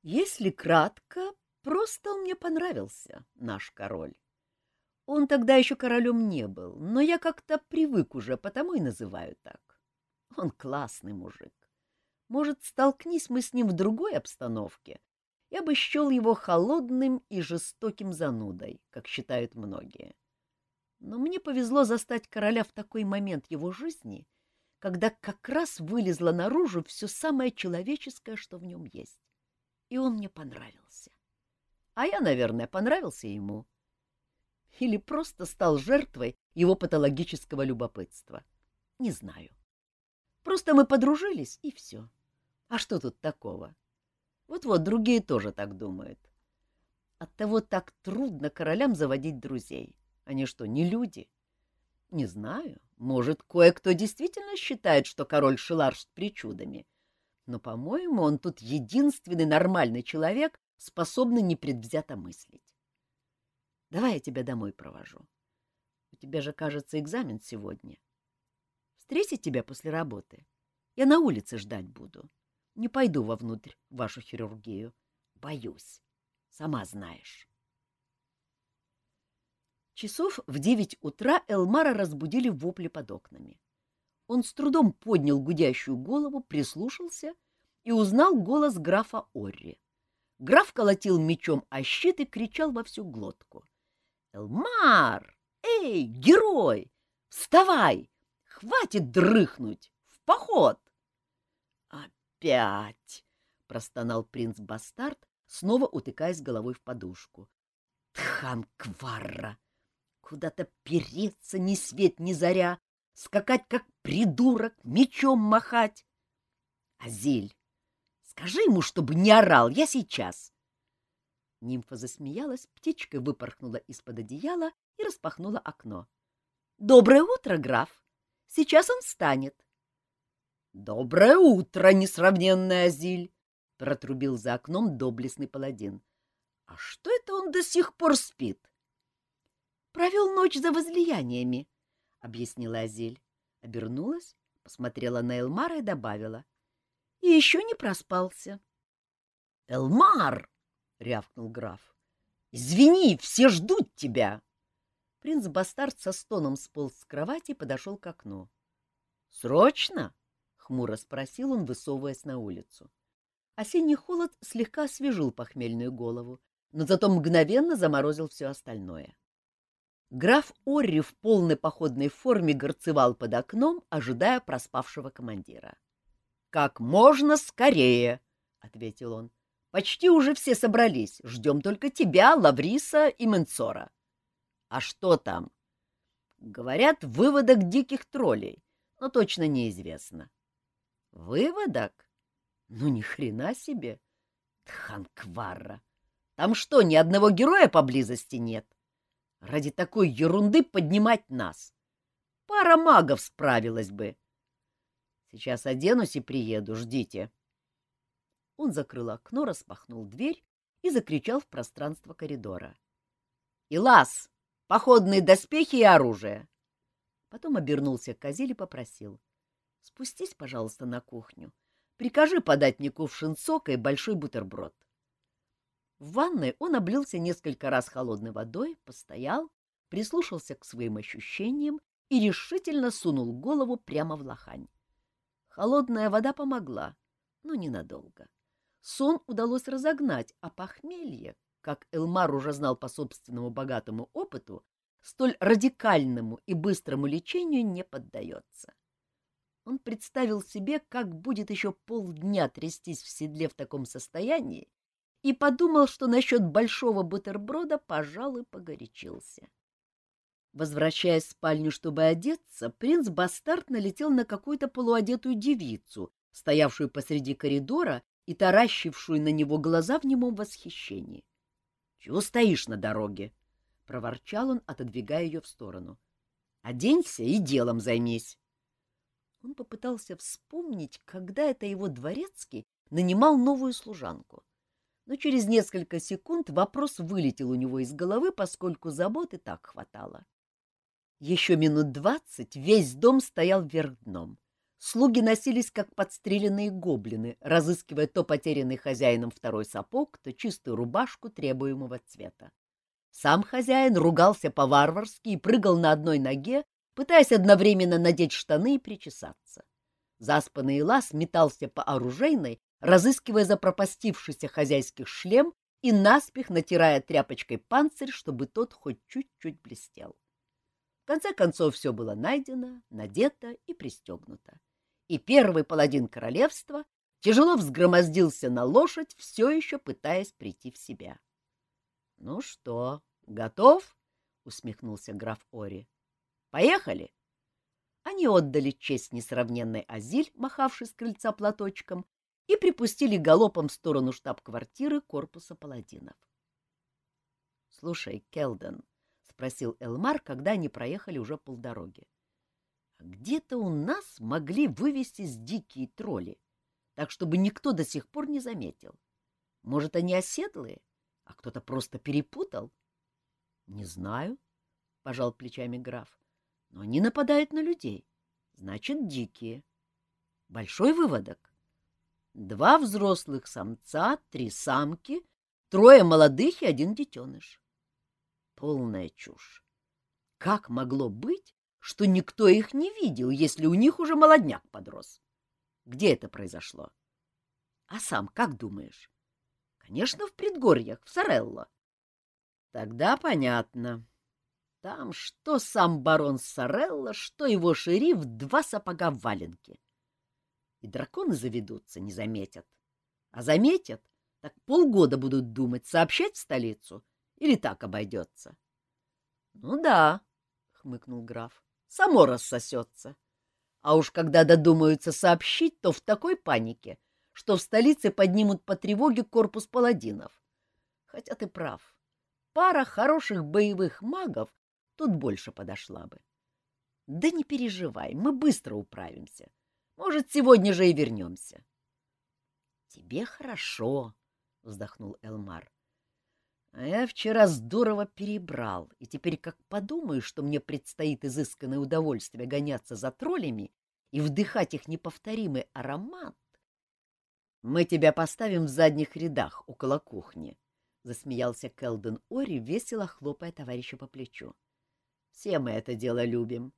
A: Если кратко, просто он мне понравился, наш король. Он тогда еще королем не был, но я как-то привык уже, потому и называю так. Он классный мужик. Может, столкнись мы с ним в другой обстановке, я бы счел его холодным и жестоким занудой, как считают многие. Но мне повезло застать короля в такой момент его жизни, когда как раз вылезло наружу все самое человеческое, что в нем есть. И он мне понравился. А я, наверное, понравился ему. Или просто стал жертвой его патологического любопытства. Не знаю. Просто мы подружились, и все. А что тут такого? Вот-вот, другие тоже так думают. Оттого так трудно королям заводить друзей. Они что, не люди? Не знаю. Может, кое-кто действительно считает, что король Шилар с причудами. Но, по-моему, он тут единственный нормальный человек, способный непредвзято мыслить. Давай я тебя домой провожу. У тебя же, кажется, экзамен сегодня. Встретить тебя после работы? Я на улице ждать буду. Не пойду вовнутрь в вашу хирургию. Боюсь. Сама знаешь. Часов в девять утра Элмара разбудили вопли под окнами. Он с трудом поднял гудящую голову, прислушался и узнал голос графа Орри. Граф колотил мечом о щит и кричал во всю глотку. — Элмар! Эй, герой! Вставай! Хватит дрыхнуть! В поход! опять! — простонал принц-бастард, снова утыкаясь головой в подушку. — Тхан Кварра! Куда-то переться ни свет ни заря, скакать как придурок, мечом махать. Азиль, скажи ему, чтобы не орал, я сейчас. Нимфа засмеялась, птичкой выпорхнула из-под одеяла и распахнула окно. — Доброе утро, граф! Сейчас он встанет. — Доброе утро, несравненная Азиль! — протрубил за окном доблестный паладин. — А что это он до сих пор спит? — Провел ночь за возлияниями, — объяснила Азиль. Обернулась, посмотрела на Элмара и добавила. — И еще не проспался. — Элмар! — рявкнул граф. — Извини, все ждут тебя! Принц-бастард со стоном сполз с кровати и подошел к окну. — Срочно? хмуро спросил он, высовываясь на улицу. Осенний холод слегка освежил похмельную голову, но зато мгновенно заморозил все остальное. Граф Орри в полной походной форме горцевал под окном, ожидая проспавшего командира. — Как можно скорее! — ответил он. — Почти уже все собрались. Ждем только тебя, Лавриса и Менцора. — А что там? — Говорят, выводок диких троллей, но точно неизвестно. Выводок? Ну, ни хрена себе! Тханкварра! Там что, ни одного героя поблизости нет? Ради такой ерунды поднимать нас! Пара магов справилась бы. Сейчас оденусь и приеду, ждите. Он закрыл окно, распахнул дверь и закричал в пространство коридора. — Илас! Походные доспехи и оружие! Потом обернулся к Азиле и попросил. Спустись, пожалуйста, на кухню. Прикажи подать мне кувшин сока и большой бутерброд. В ванной он облился несколько раз холодной водой, постоял, прислушался к своим ощущениям и решительно сунул голову прямо в лохань. Холодная вода помогла, но ненадолго. Сон удалось разогнать, а похмелье, как Элмар уже знал по собственному богатому опыту, столь радикальному и быстрому лечению не поддается. Он представил себе, как будет еще полдня трястись в седле в таком состоянии, и подумал, что насчет большого бутерброда, пожалуй, погорячился. Возвращаясь в спальню, чтобы одеться, принц Бастард налетел на какую-то полуодетую девицу, стоявшую посреди коридора и таращившую на него глаза в немом восхищении. — Чего стоишь на дороге? — проворчал он, отодвигая ее в сторону. — Оденься и делом займись. Он попытался вспомнить, когда это его дворецкий нанимал новую служанку. Но через несколько секунд вопрос вылетел у него из головы, поскольку забот и так хватало. Еще минут двадцать весь дом стоял вверх дном. Слуги носились, как подстреленные гоблины, разыскивая то потерянный хозяином второй сапог, то чистую рубашку требуемого цвета. Сам хозяин ругался по-варварски и прыгал на одной ноге, пытаясь одновременно надеть штаны и причесаться. Заспанный лаз метался по оружейной, разыскивая запропастившийся хозяйских шлем и наспех натирая тряпочкой панцирь, чтобы тот хоть чуть-чуть блестел. В конце концов все было найдено, надето и пристегнуто. И первый паладин королевства тяжело взгромоздился на лошадь, все еще пытаясь прийти в себя. — Ну что, готов? — усмехнулся граф Ори. — Поехали! Они отдали честь несравненной Азиль, махавшей с крыльца платочком, и припустили галопом в сторону штаб-квартиры корпуса паладинов. — Слушай, Келден, — спросил Элмар, когда они проехали уже полдороги, — где-то у нас могли вывестись дикие тролли, так чтобы никто до сих пор не заметил. Может, они оседлые, а кто-то просто перепутал? — Не знаю, — пожал плечами граф но они нападают на людей. Значит, дикие. Большой выводок. Два взрослых самца, три самки, трое молодых и один детеныш. Полная чушь. Как могло быть, что никто их не видел, если у них уже молодняк подрос? Где это произошло? А сам как думаешь? Конечно, в предгорьях, в Сорелло. Тогда понятно. Там что сам барон Сорелло, что его шериф два сапога в валенке. И драконы заведутся, не заметят. А заметят, так полгода будут думать, сообщать в столицу или так обойдется. — Ну да, — хмыкнул граф, — само рассосется. А уж когда додумаются сообщить, то в такой панике, что в столице поднимут по тревоге корпус паладинов. Хотя ты прав. Пара хороших боевых магов тут больше подошла бы. Да не переживай, мы быстро управимся. Может, сегодня же и вернемся. — Тебе хорошо, — вздохнул Элмар. — А я вчера здорово перебрал, и теперь как подумаю, что мне предстоит изысканное удовольствие гоняться за троллями и вдыхать их неповторимый аромат. — Мы тебя поставим в задних рядах около кухни, — засмеялся Келден Ори, весело хлопая товарища по плечу. — все мы это дело любим.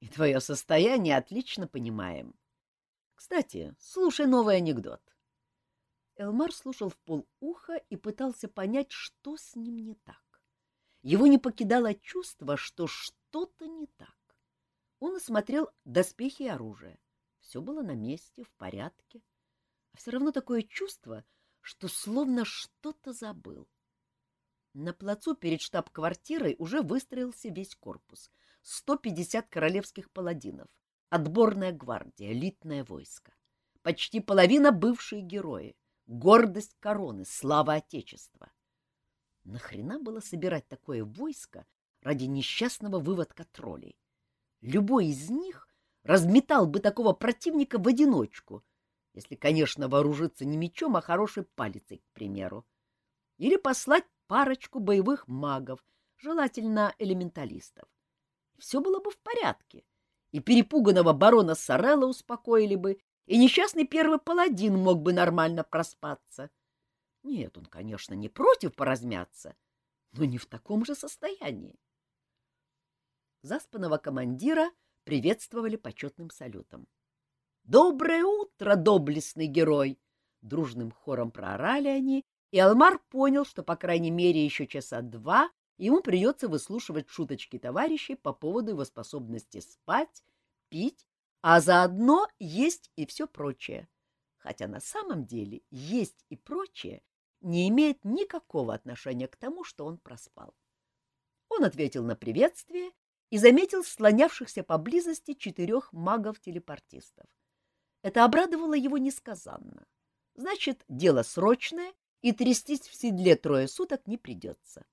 A: И твое состояние отлично понимаем. Кстати, слушай новый анекдот. Элмар слушал в полуха и пытался понять, что с ним не так. Его не покидало чувство, что что-то не так. Он осмотрел доспехи и оружие. Все было на месте, в порядке. А все равно такое чувство, что словно что-то забыл. На плацу перед штаб-квартирой уже выстроился весь корпус. 150 королевских паладинов, отборная гвардия, элитное войско. Почти половина бывшие герои, гордость короны, слава Отечества. Нахрена было собирать такое войско ради несчастного выводка троллей? Любой из них разметал бы такого противника в одиночку, если, конечно, вооружиться не мечом, а хорошей палицей, к примеру. Или послать парочку боевых магов, желательно элементалистов. Все было бы в порядке, и перепуганного барона Сорелла успокоили бы, и несчастный первый паладин мог бы нормально проспаться. Нет, он, конечно, не против поразмяться, но не в таком же состоянии. Заспанного командира приветствовали почетным салютом. «Доброе утро, доблестный герой!» Дружным хором проорали они и Алмар понял, что, по крайней мере, еще часа два ему придется выслушивать шуточки товарищей по поводу его способности спать, пить, а заодно есть и все прочее. Хотя на самом деле есть и прочее не имеет никакого отношения к тому, что он проспал. Он ответил на приветствие и заметил слонявшихся поблизости четырех магов-телепортистов. Это обрадовало его несказанно. Значит, дело срочное, и трястись в седле трое суток не придется.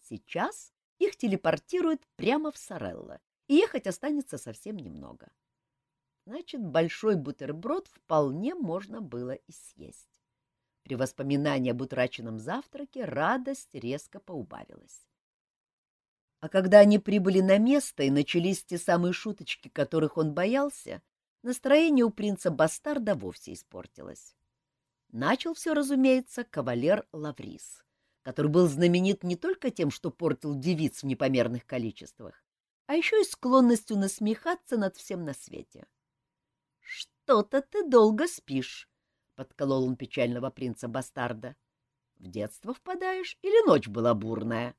A: Сейчас их телепортируют прямо в Сорелло, и ехать останется совсем немного. Значит, большой бутерброд вполне можно было и съесть. При воспоминании об утраченном завтраке радость резко поубавилась. А когда они прибыли на место и начались те самые шуточки, которых он боялся, настроение у принца-бастарда вовсе испортилось. Начал все, разумеется, кавалер Лаврис, который был знаменит не только тем, что портил девиц в непомерных количествах, а еще и склонностью насмехаться над всем на свете. — Что-то ты долго спишь, — подколол он печального принца-бастарда. — В детство впадаешь или ночь была бурная?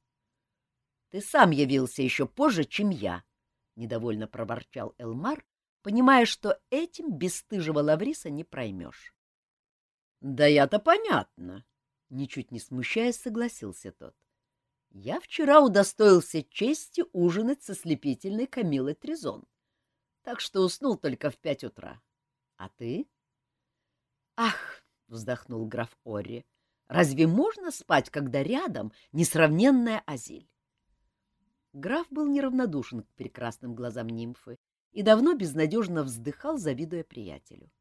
A: — ты сам явился еще позже, чем я, — недовольно проворчал Элмар, понимая, что этим бесстыжего Лавриса не проймешь. — Да я-то понятно, — ничуть не смущаясь, согласился тот. — Я вчера удостоился чести ужинать со слепительной Камилой Трезон, так что уснул только в пять утра. А ты? — Ах, — вздохнул граф Орри, — разве можно спать, когда рядом несравненная Азиль? Граф был неравнодушен к прекрасным глазам нимфы и давно безнадежно вздыхал, завидуя приятелю.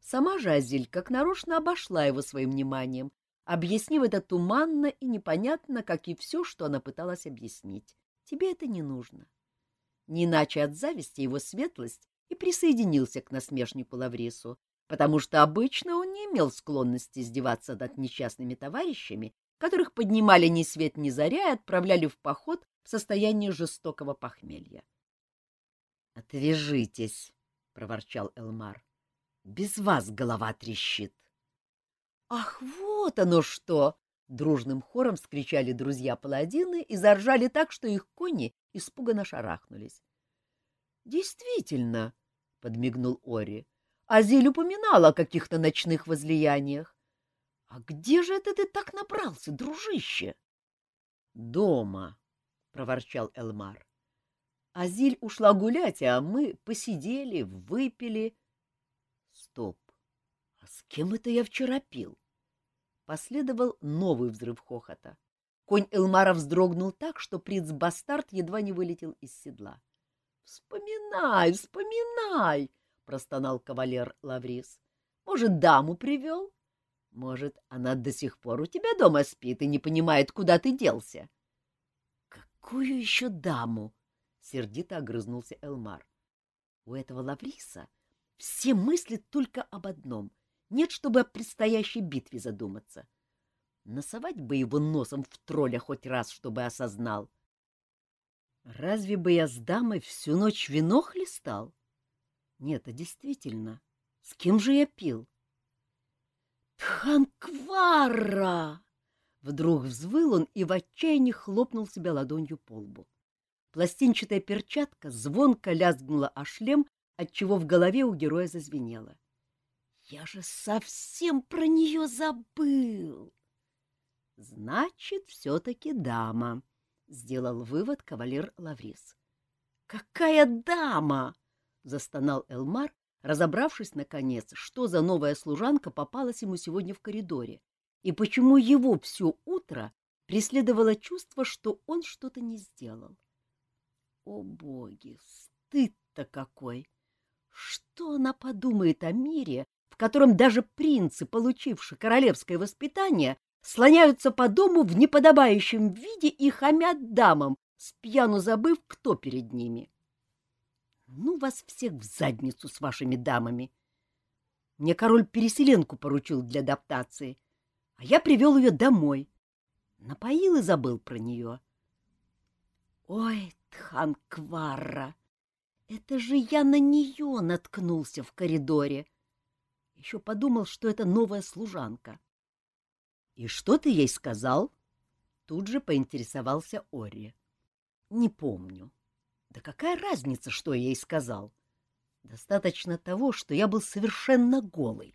A: Сама же Азиль как нарочно обошла его своим вниманием, объяснив это туманно и непонятно, как и все, что она пыталась объяснить. Тебе это не нужно. Не иначе от зависти его светлость и присоединился к насмешнику Лаврису, потому что обычно он не имел склонности издеваться над несчастными товарищами, которых поднимали ни свет ни заря и отправляли в поход в состоянии жестокого похмелья. — Отвяжитесь, — проворчал Элмар. — Без вас голова трещит. — Ах, вот оно что! — дружным хором вскричали друзья-паладины и заржали так, что их кони испуганно шарахнулись. — Действительно, — подмигнул Ори, — Азиль упоминала о каких-то ночных возлияниях. — А где же это ты так набрался, дружище? — Дома, проворчал Элмар. Азиль ушла гулять, а мы посидели, выпили. Стоп. А с кем это я вчера пил? Последовал новый взрыв хохота. Конь Элмара вздрогнул так, что принц-бастард едва не вылетел из седла. — Вспоминай, вспоминай! — простонал кавалер Лаврис. — Может, даму привел? Может, она до сих пор у тебя дома спит и не понимает, куда ты делся? Какую еще даму? — сердито огрызнулся Элмар. У этого Лавриса все мыслят только об одном. Нет, чтобы о предстоящей битве задуматься. Насовать бы его носом в тролля хоть раз, чтобы осознал. Разве бы я с дамой всю ночь вино хлестал? Нет, а действительно, с кем же я пил? Тханквара! Вдруг взвыл он и в отчаянии хлопнул себя ладонью по лбу. Пластинчатая перчатка звонко лязгнула о шлем, отчего в голове у героя зазвенело. «Я же совсем про нее забыл!» «Значит, все-таки дама», — сделал вывод кавалер Лаврис. «Какая дама?» — застонал Элмар, разобравшись, наконец, что за новая служанка попалась ему сегодня в коридоре и почему его все утро преследовало чувство, что он что-то не сделал. О, боги, стыд-то какой! Что она подумает о мире, в котором даже принцы, получившие королевское воспитание, слоняются по дому в неподобающем виде и хамят дамам, спьяну забыв, кто перед ними? Ну, вас всех в задницу с вашими дамами! Мне король переселенку поручил для адаптации, а я привел ее домой. Напоил и забыл про нее. Ой, Тхан Кварра, это же я на нее наткнулся в коридоре. Еще подумал, что это новая служанка. — И что ты ей сказал? Тут же поинтересовался Ори. — Не помню. Да какая разница, что я ей сказал? Достаточно того, что я был совершенно голый.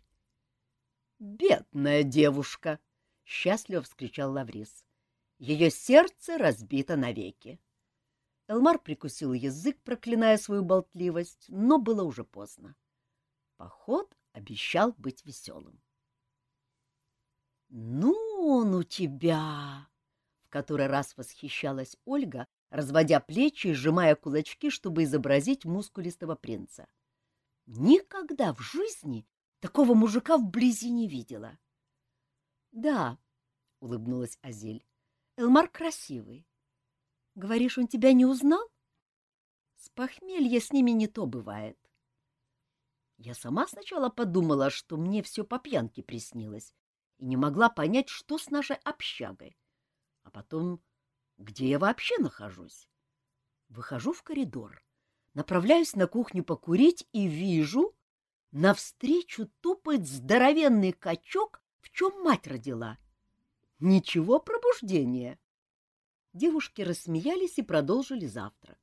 A: «Бедная девушка!» — счастливо вскричал Лаврис. «Ее сердце разбито навеки». Элмар прикусил язык, проклиная свою болтливость, но было уже поздно. Поход обещал быть веселым. «Ну он у тебя!» — в который раз восхищалась Ольга, разводя плечи и сжимая кулачки, чтобы изобразить мускулистого принца. Никогда в жизни такого мужика вблизи не видела. — Да, — улыбнулась Азель, — Элмар красивый. Говоришь, он тебя не узнал? С похмелья с ними не то бывает. Я сама сначала подумала, что мне все по пьянке приснилось, и не могла понять, что с нашей общагой. А потом, где я вообще нахожусь? Выхожу в коридор, направляюсь на кухню покурить и вижу, навстречу тупает здоровенный качок, в чем мать родила. Ничего пробуждения. Девушки рассмеялись и продолжили завтрак.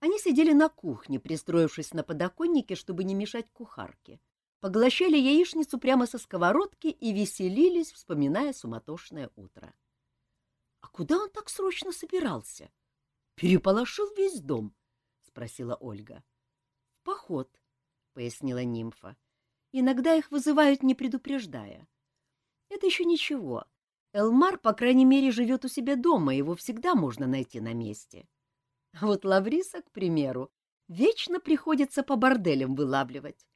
A: Они сидели на кухне, пристроившись на подоконнике, чтобы не мешать кухарке, поглощали яичницу прямо со сковородки и веселились, вспоминая суматошное утро. — А куда он так срочно собирался? Переполошил весь дом, — спросила Ольга. — поход, — пояснила нимфа. — Иногда их вызывают, не предупреждая. Это еще ничего. Элмар, по крайней мере, живет у себя дома, его всегда можно найти на месте. — а вот Лавриса, к примеру, вечно приходится по борделям вылавливать.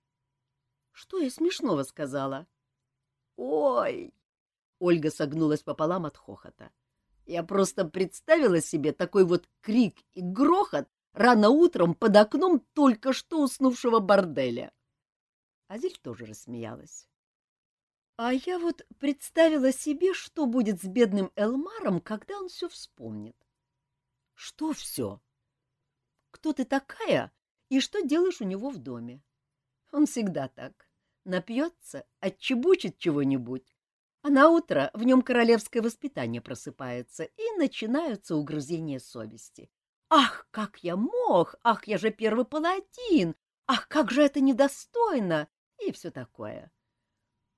A: Что я смешного сказала? Ой! Ольга согнулась пополам от хохота. Я просто представила себе такой вот крик и грохот рано утром под окном только что уснувшего борделя. Азель тоже рассмеялась. А я вот представила себе, что будет с бедным Элмаром, когда он все вспомнит. — Что все? кто ты такая и что делаешь у него в доме. Он всегда так. Напьется, отчебучит чего-нибудь, а на утро в нем королевское воспитание просыпается, и начинаются угрызения совести. «Ах, как я мог! Ах, я же первый паладин! Ах, как же это недостойно!» и все такое.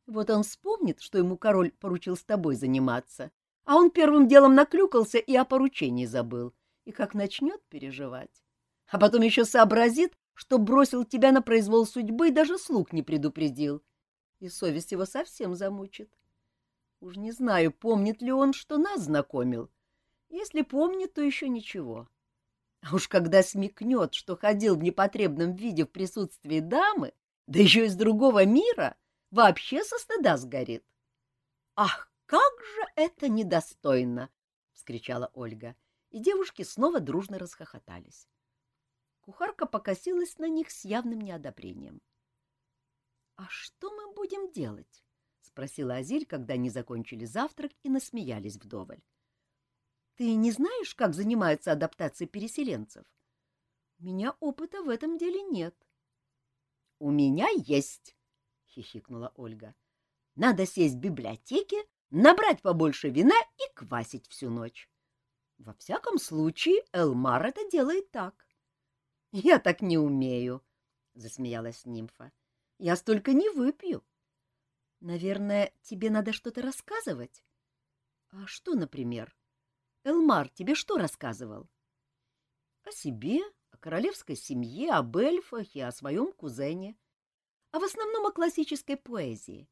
A: Вот он вспомнит, что ему король поручил с тобой заниматься, а он первым делом наклюкался и о поручении забыл, и как начнет переживать а потом еще сообразит, что бросил тебя на произвол судьбы и даже слуг не предупредил. И совесть его совсем замучит. Уж не знаю, помнит ли он, что нас знакомил. Если помнит, то еще ничего. А уж когда смекнет, что ходил в непотребном виде в присутствии дамы, да еще из другого мира, вообще со стыда сгорит. — Ах, как же это недостойно! — вскричала Ольга, и девушки снова дружно расхохотались. Кухарка покосилась на них с явным неодобрением. — А что мы будем делать? — спросила Азиль, когда они закончили завтрак и насмеялись вдоволь. — Ты не знаешь, как занимаются адаптацией переселенцев? У меня опыта в этом деле нет. — У меня есть, — хихикнула Ольга. — Надо сесть в библиотеке, набрать побольше вина и квасить всю ночь. Во всяком случае, Элмар это делает так. — Я так не умею, — засмеялась нимфа. — Я столько не выпью. — Наверное, тебе надо что-то рассказывать? — А что, например? Элмар тебе что рассказывал? — О себе, о королевской семье, об эльфах и о своем кузене. А в основном о классической поэзии.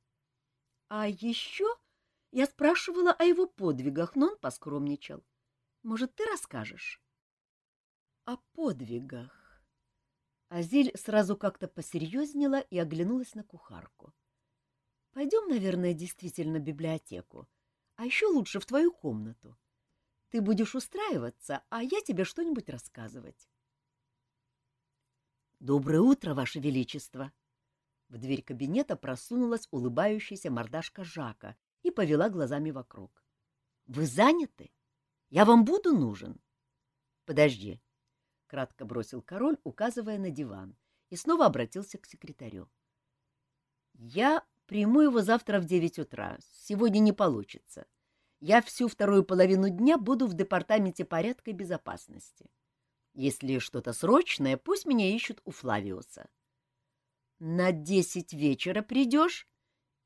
A: А еще я спрашивала о его подвигах, но он поскромничал. Может, ты расскажешь? — О подвигах. Азиль сразу как-то посерьезнела и оглянулась на кухарку. — Пойдем, наверное, действительно в библиотеку, а еще лучше в твою комнату. Ты будешь устраиваться, а я тебе что-нибудь рассказывать. — Доброе утро, Ваше Величество! В дверь кабинета просунулась улыбающаяся мордашка Жака и повела глазами вокруг. — Вы заняты? Я вам буду нужен? — Подожди, — кратко бросил король, указывая на диван, и снова обратился к секретарю. — Я приму его завтра в девять утра. Сегодня не получится. Я всю вторую половину дня буду в департаменте порядка и безопасности. Если что-то срочное, пусть меня ищут у Флавиуса. — На десять вечера придешь?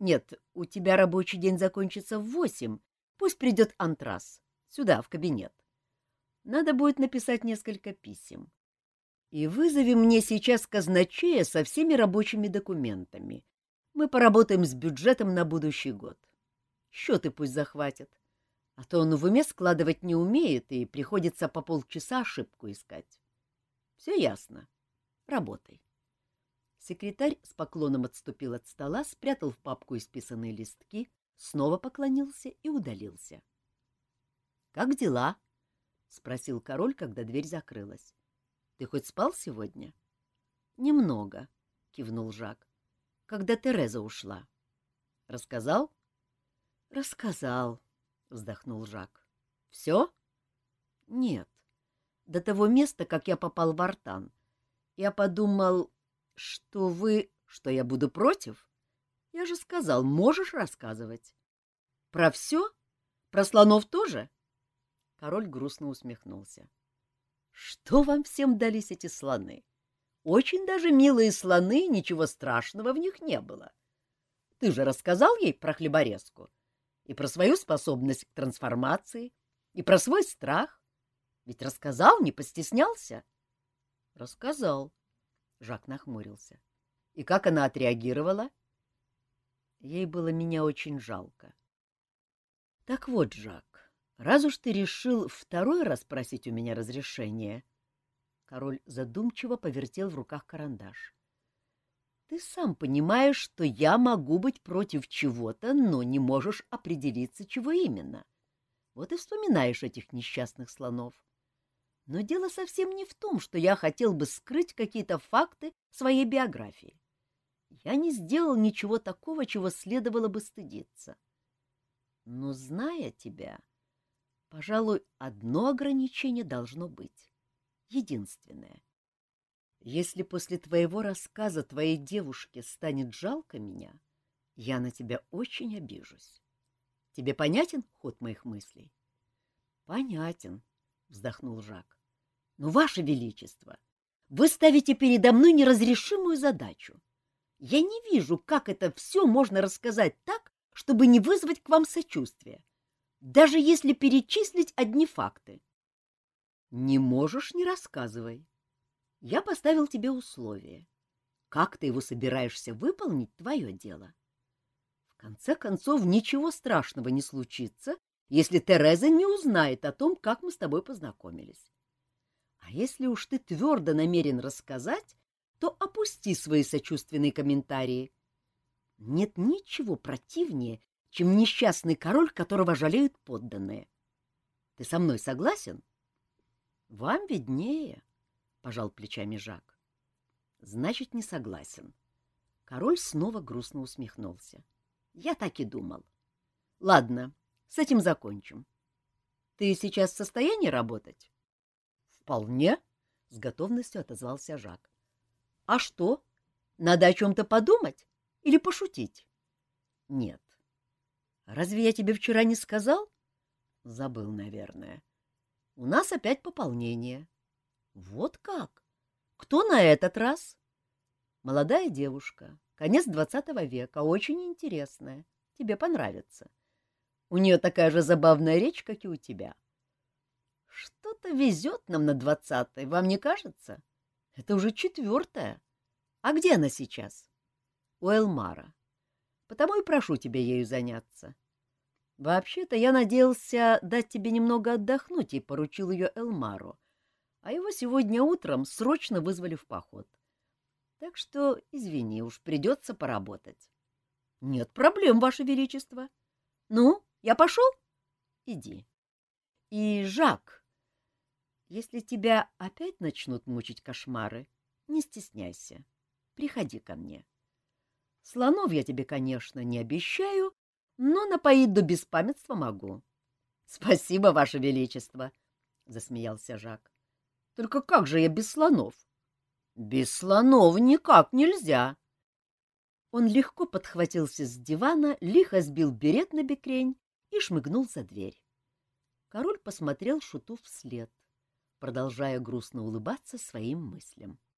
A: Нет, у тебя рабочий день закончится в восемь. Пусть придет антрас. Сюда, в кабинет. Надо будет написать несколько писем. И вызови мне сейчас казначея со всеми рабочими документами. Мы поработаем с бюджетом на будущий год. Счеты пусть захватят. А то он в уме складывать не умеет, и приходится по полчаса ошибку искать. Все ясно. Работай. Секретарь с поклоном отступил от стола, спрятал в папку исписанные листки, снова поклонился и удалился. — Как дела? — спросил король, когда дверь закрылась. — Ты хоть спал сегодня? — Немного, — кивнул Жак, — когда Тереза ушла. — Рассказал? — Рассказал, — вздохнул Жак. — Все? — Нет. До того места, как я попал в Артан. Я подумал, что вы... что я буду против? Я же сказал, можешь рассказывать. — Про все? Про слонов тоже? Король грустно усмехнулся. — Что вам всем дались эти слоны? Очень даже милые слоны, ничего страшного в них не было. Ты же рассказал ей про хлеборезку и про свою способность к трансформации, и про свой страх. Ведь рассказал, не постеснялся? — Рассказал. Жак нахмурился. — И как она отреагировала? Ей было меня очень жалко. — Так вот, Жак, Раз уж ты решил второй раз просить у меня разрешения, король задумчиво повертел в руках карандаш. Ты сам понимаешь, что я могу быть против чего-то, но не можешь определиться, чего именно. Вот и вспоминаешь этих несчастных слонов. Но дело совсем не в том, что я хотел бы скрыть какие-то факты своей биографии. Я не сделал ничего такого, чего следовало бы стыдиться. Но, зная тебя, Пожалуй, одно ограничение должно быть. Единственное. Если после твоего рассказа твоей девушке станет жалко меня, я на тебя очень обижусь. Тебе понятен ход моих мыслей? — Понятен, — вздохнул Жак. — Но, Ваше Величество, вы ставите передо мной неразрешимую задачу. Я не вижу, как это все можно рассказать так, чтобы не вызвать к вам сочувствия даже если перечислить одни факты. Не можешь — не рассказывай. Я поставил тебе условие. Как ты его собираешься выполнить — твое дело. В конце концов, ничего страшного не случится, если Тереза не узнает о том, как мы с тобой познакомились. А если уж ты твердо намерен рассказать, то опусти свои сочувственные комментарии. Нет ничего противнее, чем несчастный король, которого жалеют подданные. Ты со мной согласен? — Вам виднее, — пожал плечами Жак. — Значит, не согласен. Король снова грустно усмехнулся. — Я так и думал. — Ладно, с этим закончим. Ты сейчас в состоянии работать? — Вполне, — с готовностью отозвался Жак. — А что? Надо о чем-то подумать или пошутить? — Нет, Разве я тебе вчера не сказал? Забыл, наверное. У нас опять пополнение. Вот как? Кто на этот раз? Молодая девушка, конец двадцатого века, очень интересная. Тебе понравится. У нее такая же забавная речь, как и у тебя. Что-то везет нам на двадцатый, вам не кажется? Это уже четвертая. А где она сейчас? У Элмара потому и прошу тебя ею заняться. Вообще-то я надеялся дать тебе немного отдохнуть и поручил ее Элмару, а его сегодня утром срочно вызвали в поход. Так что, извини, уж придется поработать. — Нет проблем, Ваше Величество. — Ну, я пошел? — Иди. — И, Жак, если тебя опять начнут мучить кошмары, не стесняйся. Приходи ко мне. — Слонов я тебе, конечно, не обещаю, но напоить до беспамятства могу. — Спасибо, Ваше Величество, — засмеялся Жак. — Только как же я без слонов? — Без слонов никак нельзя. Он легко подхватился с дивана, лихо сбил берет на бекрень и шмыгнул за дверь. Король посмотрел шуту вслед, продолжая грустно улыбаться своим мыслям. —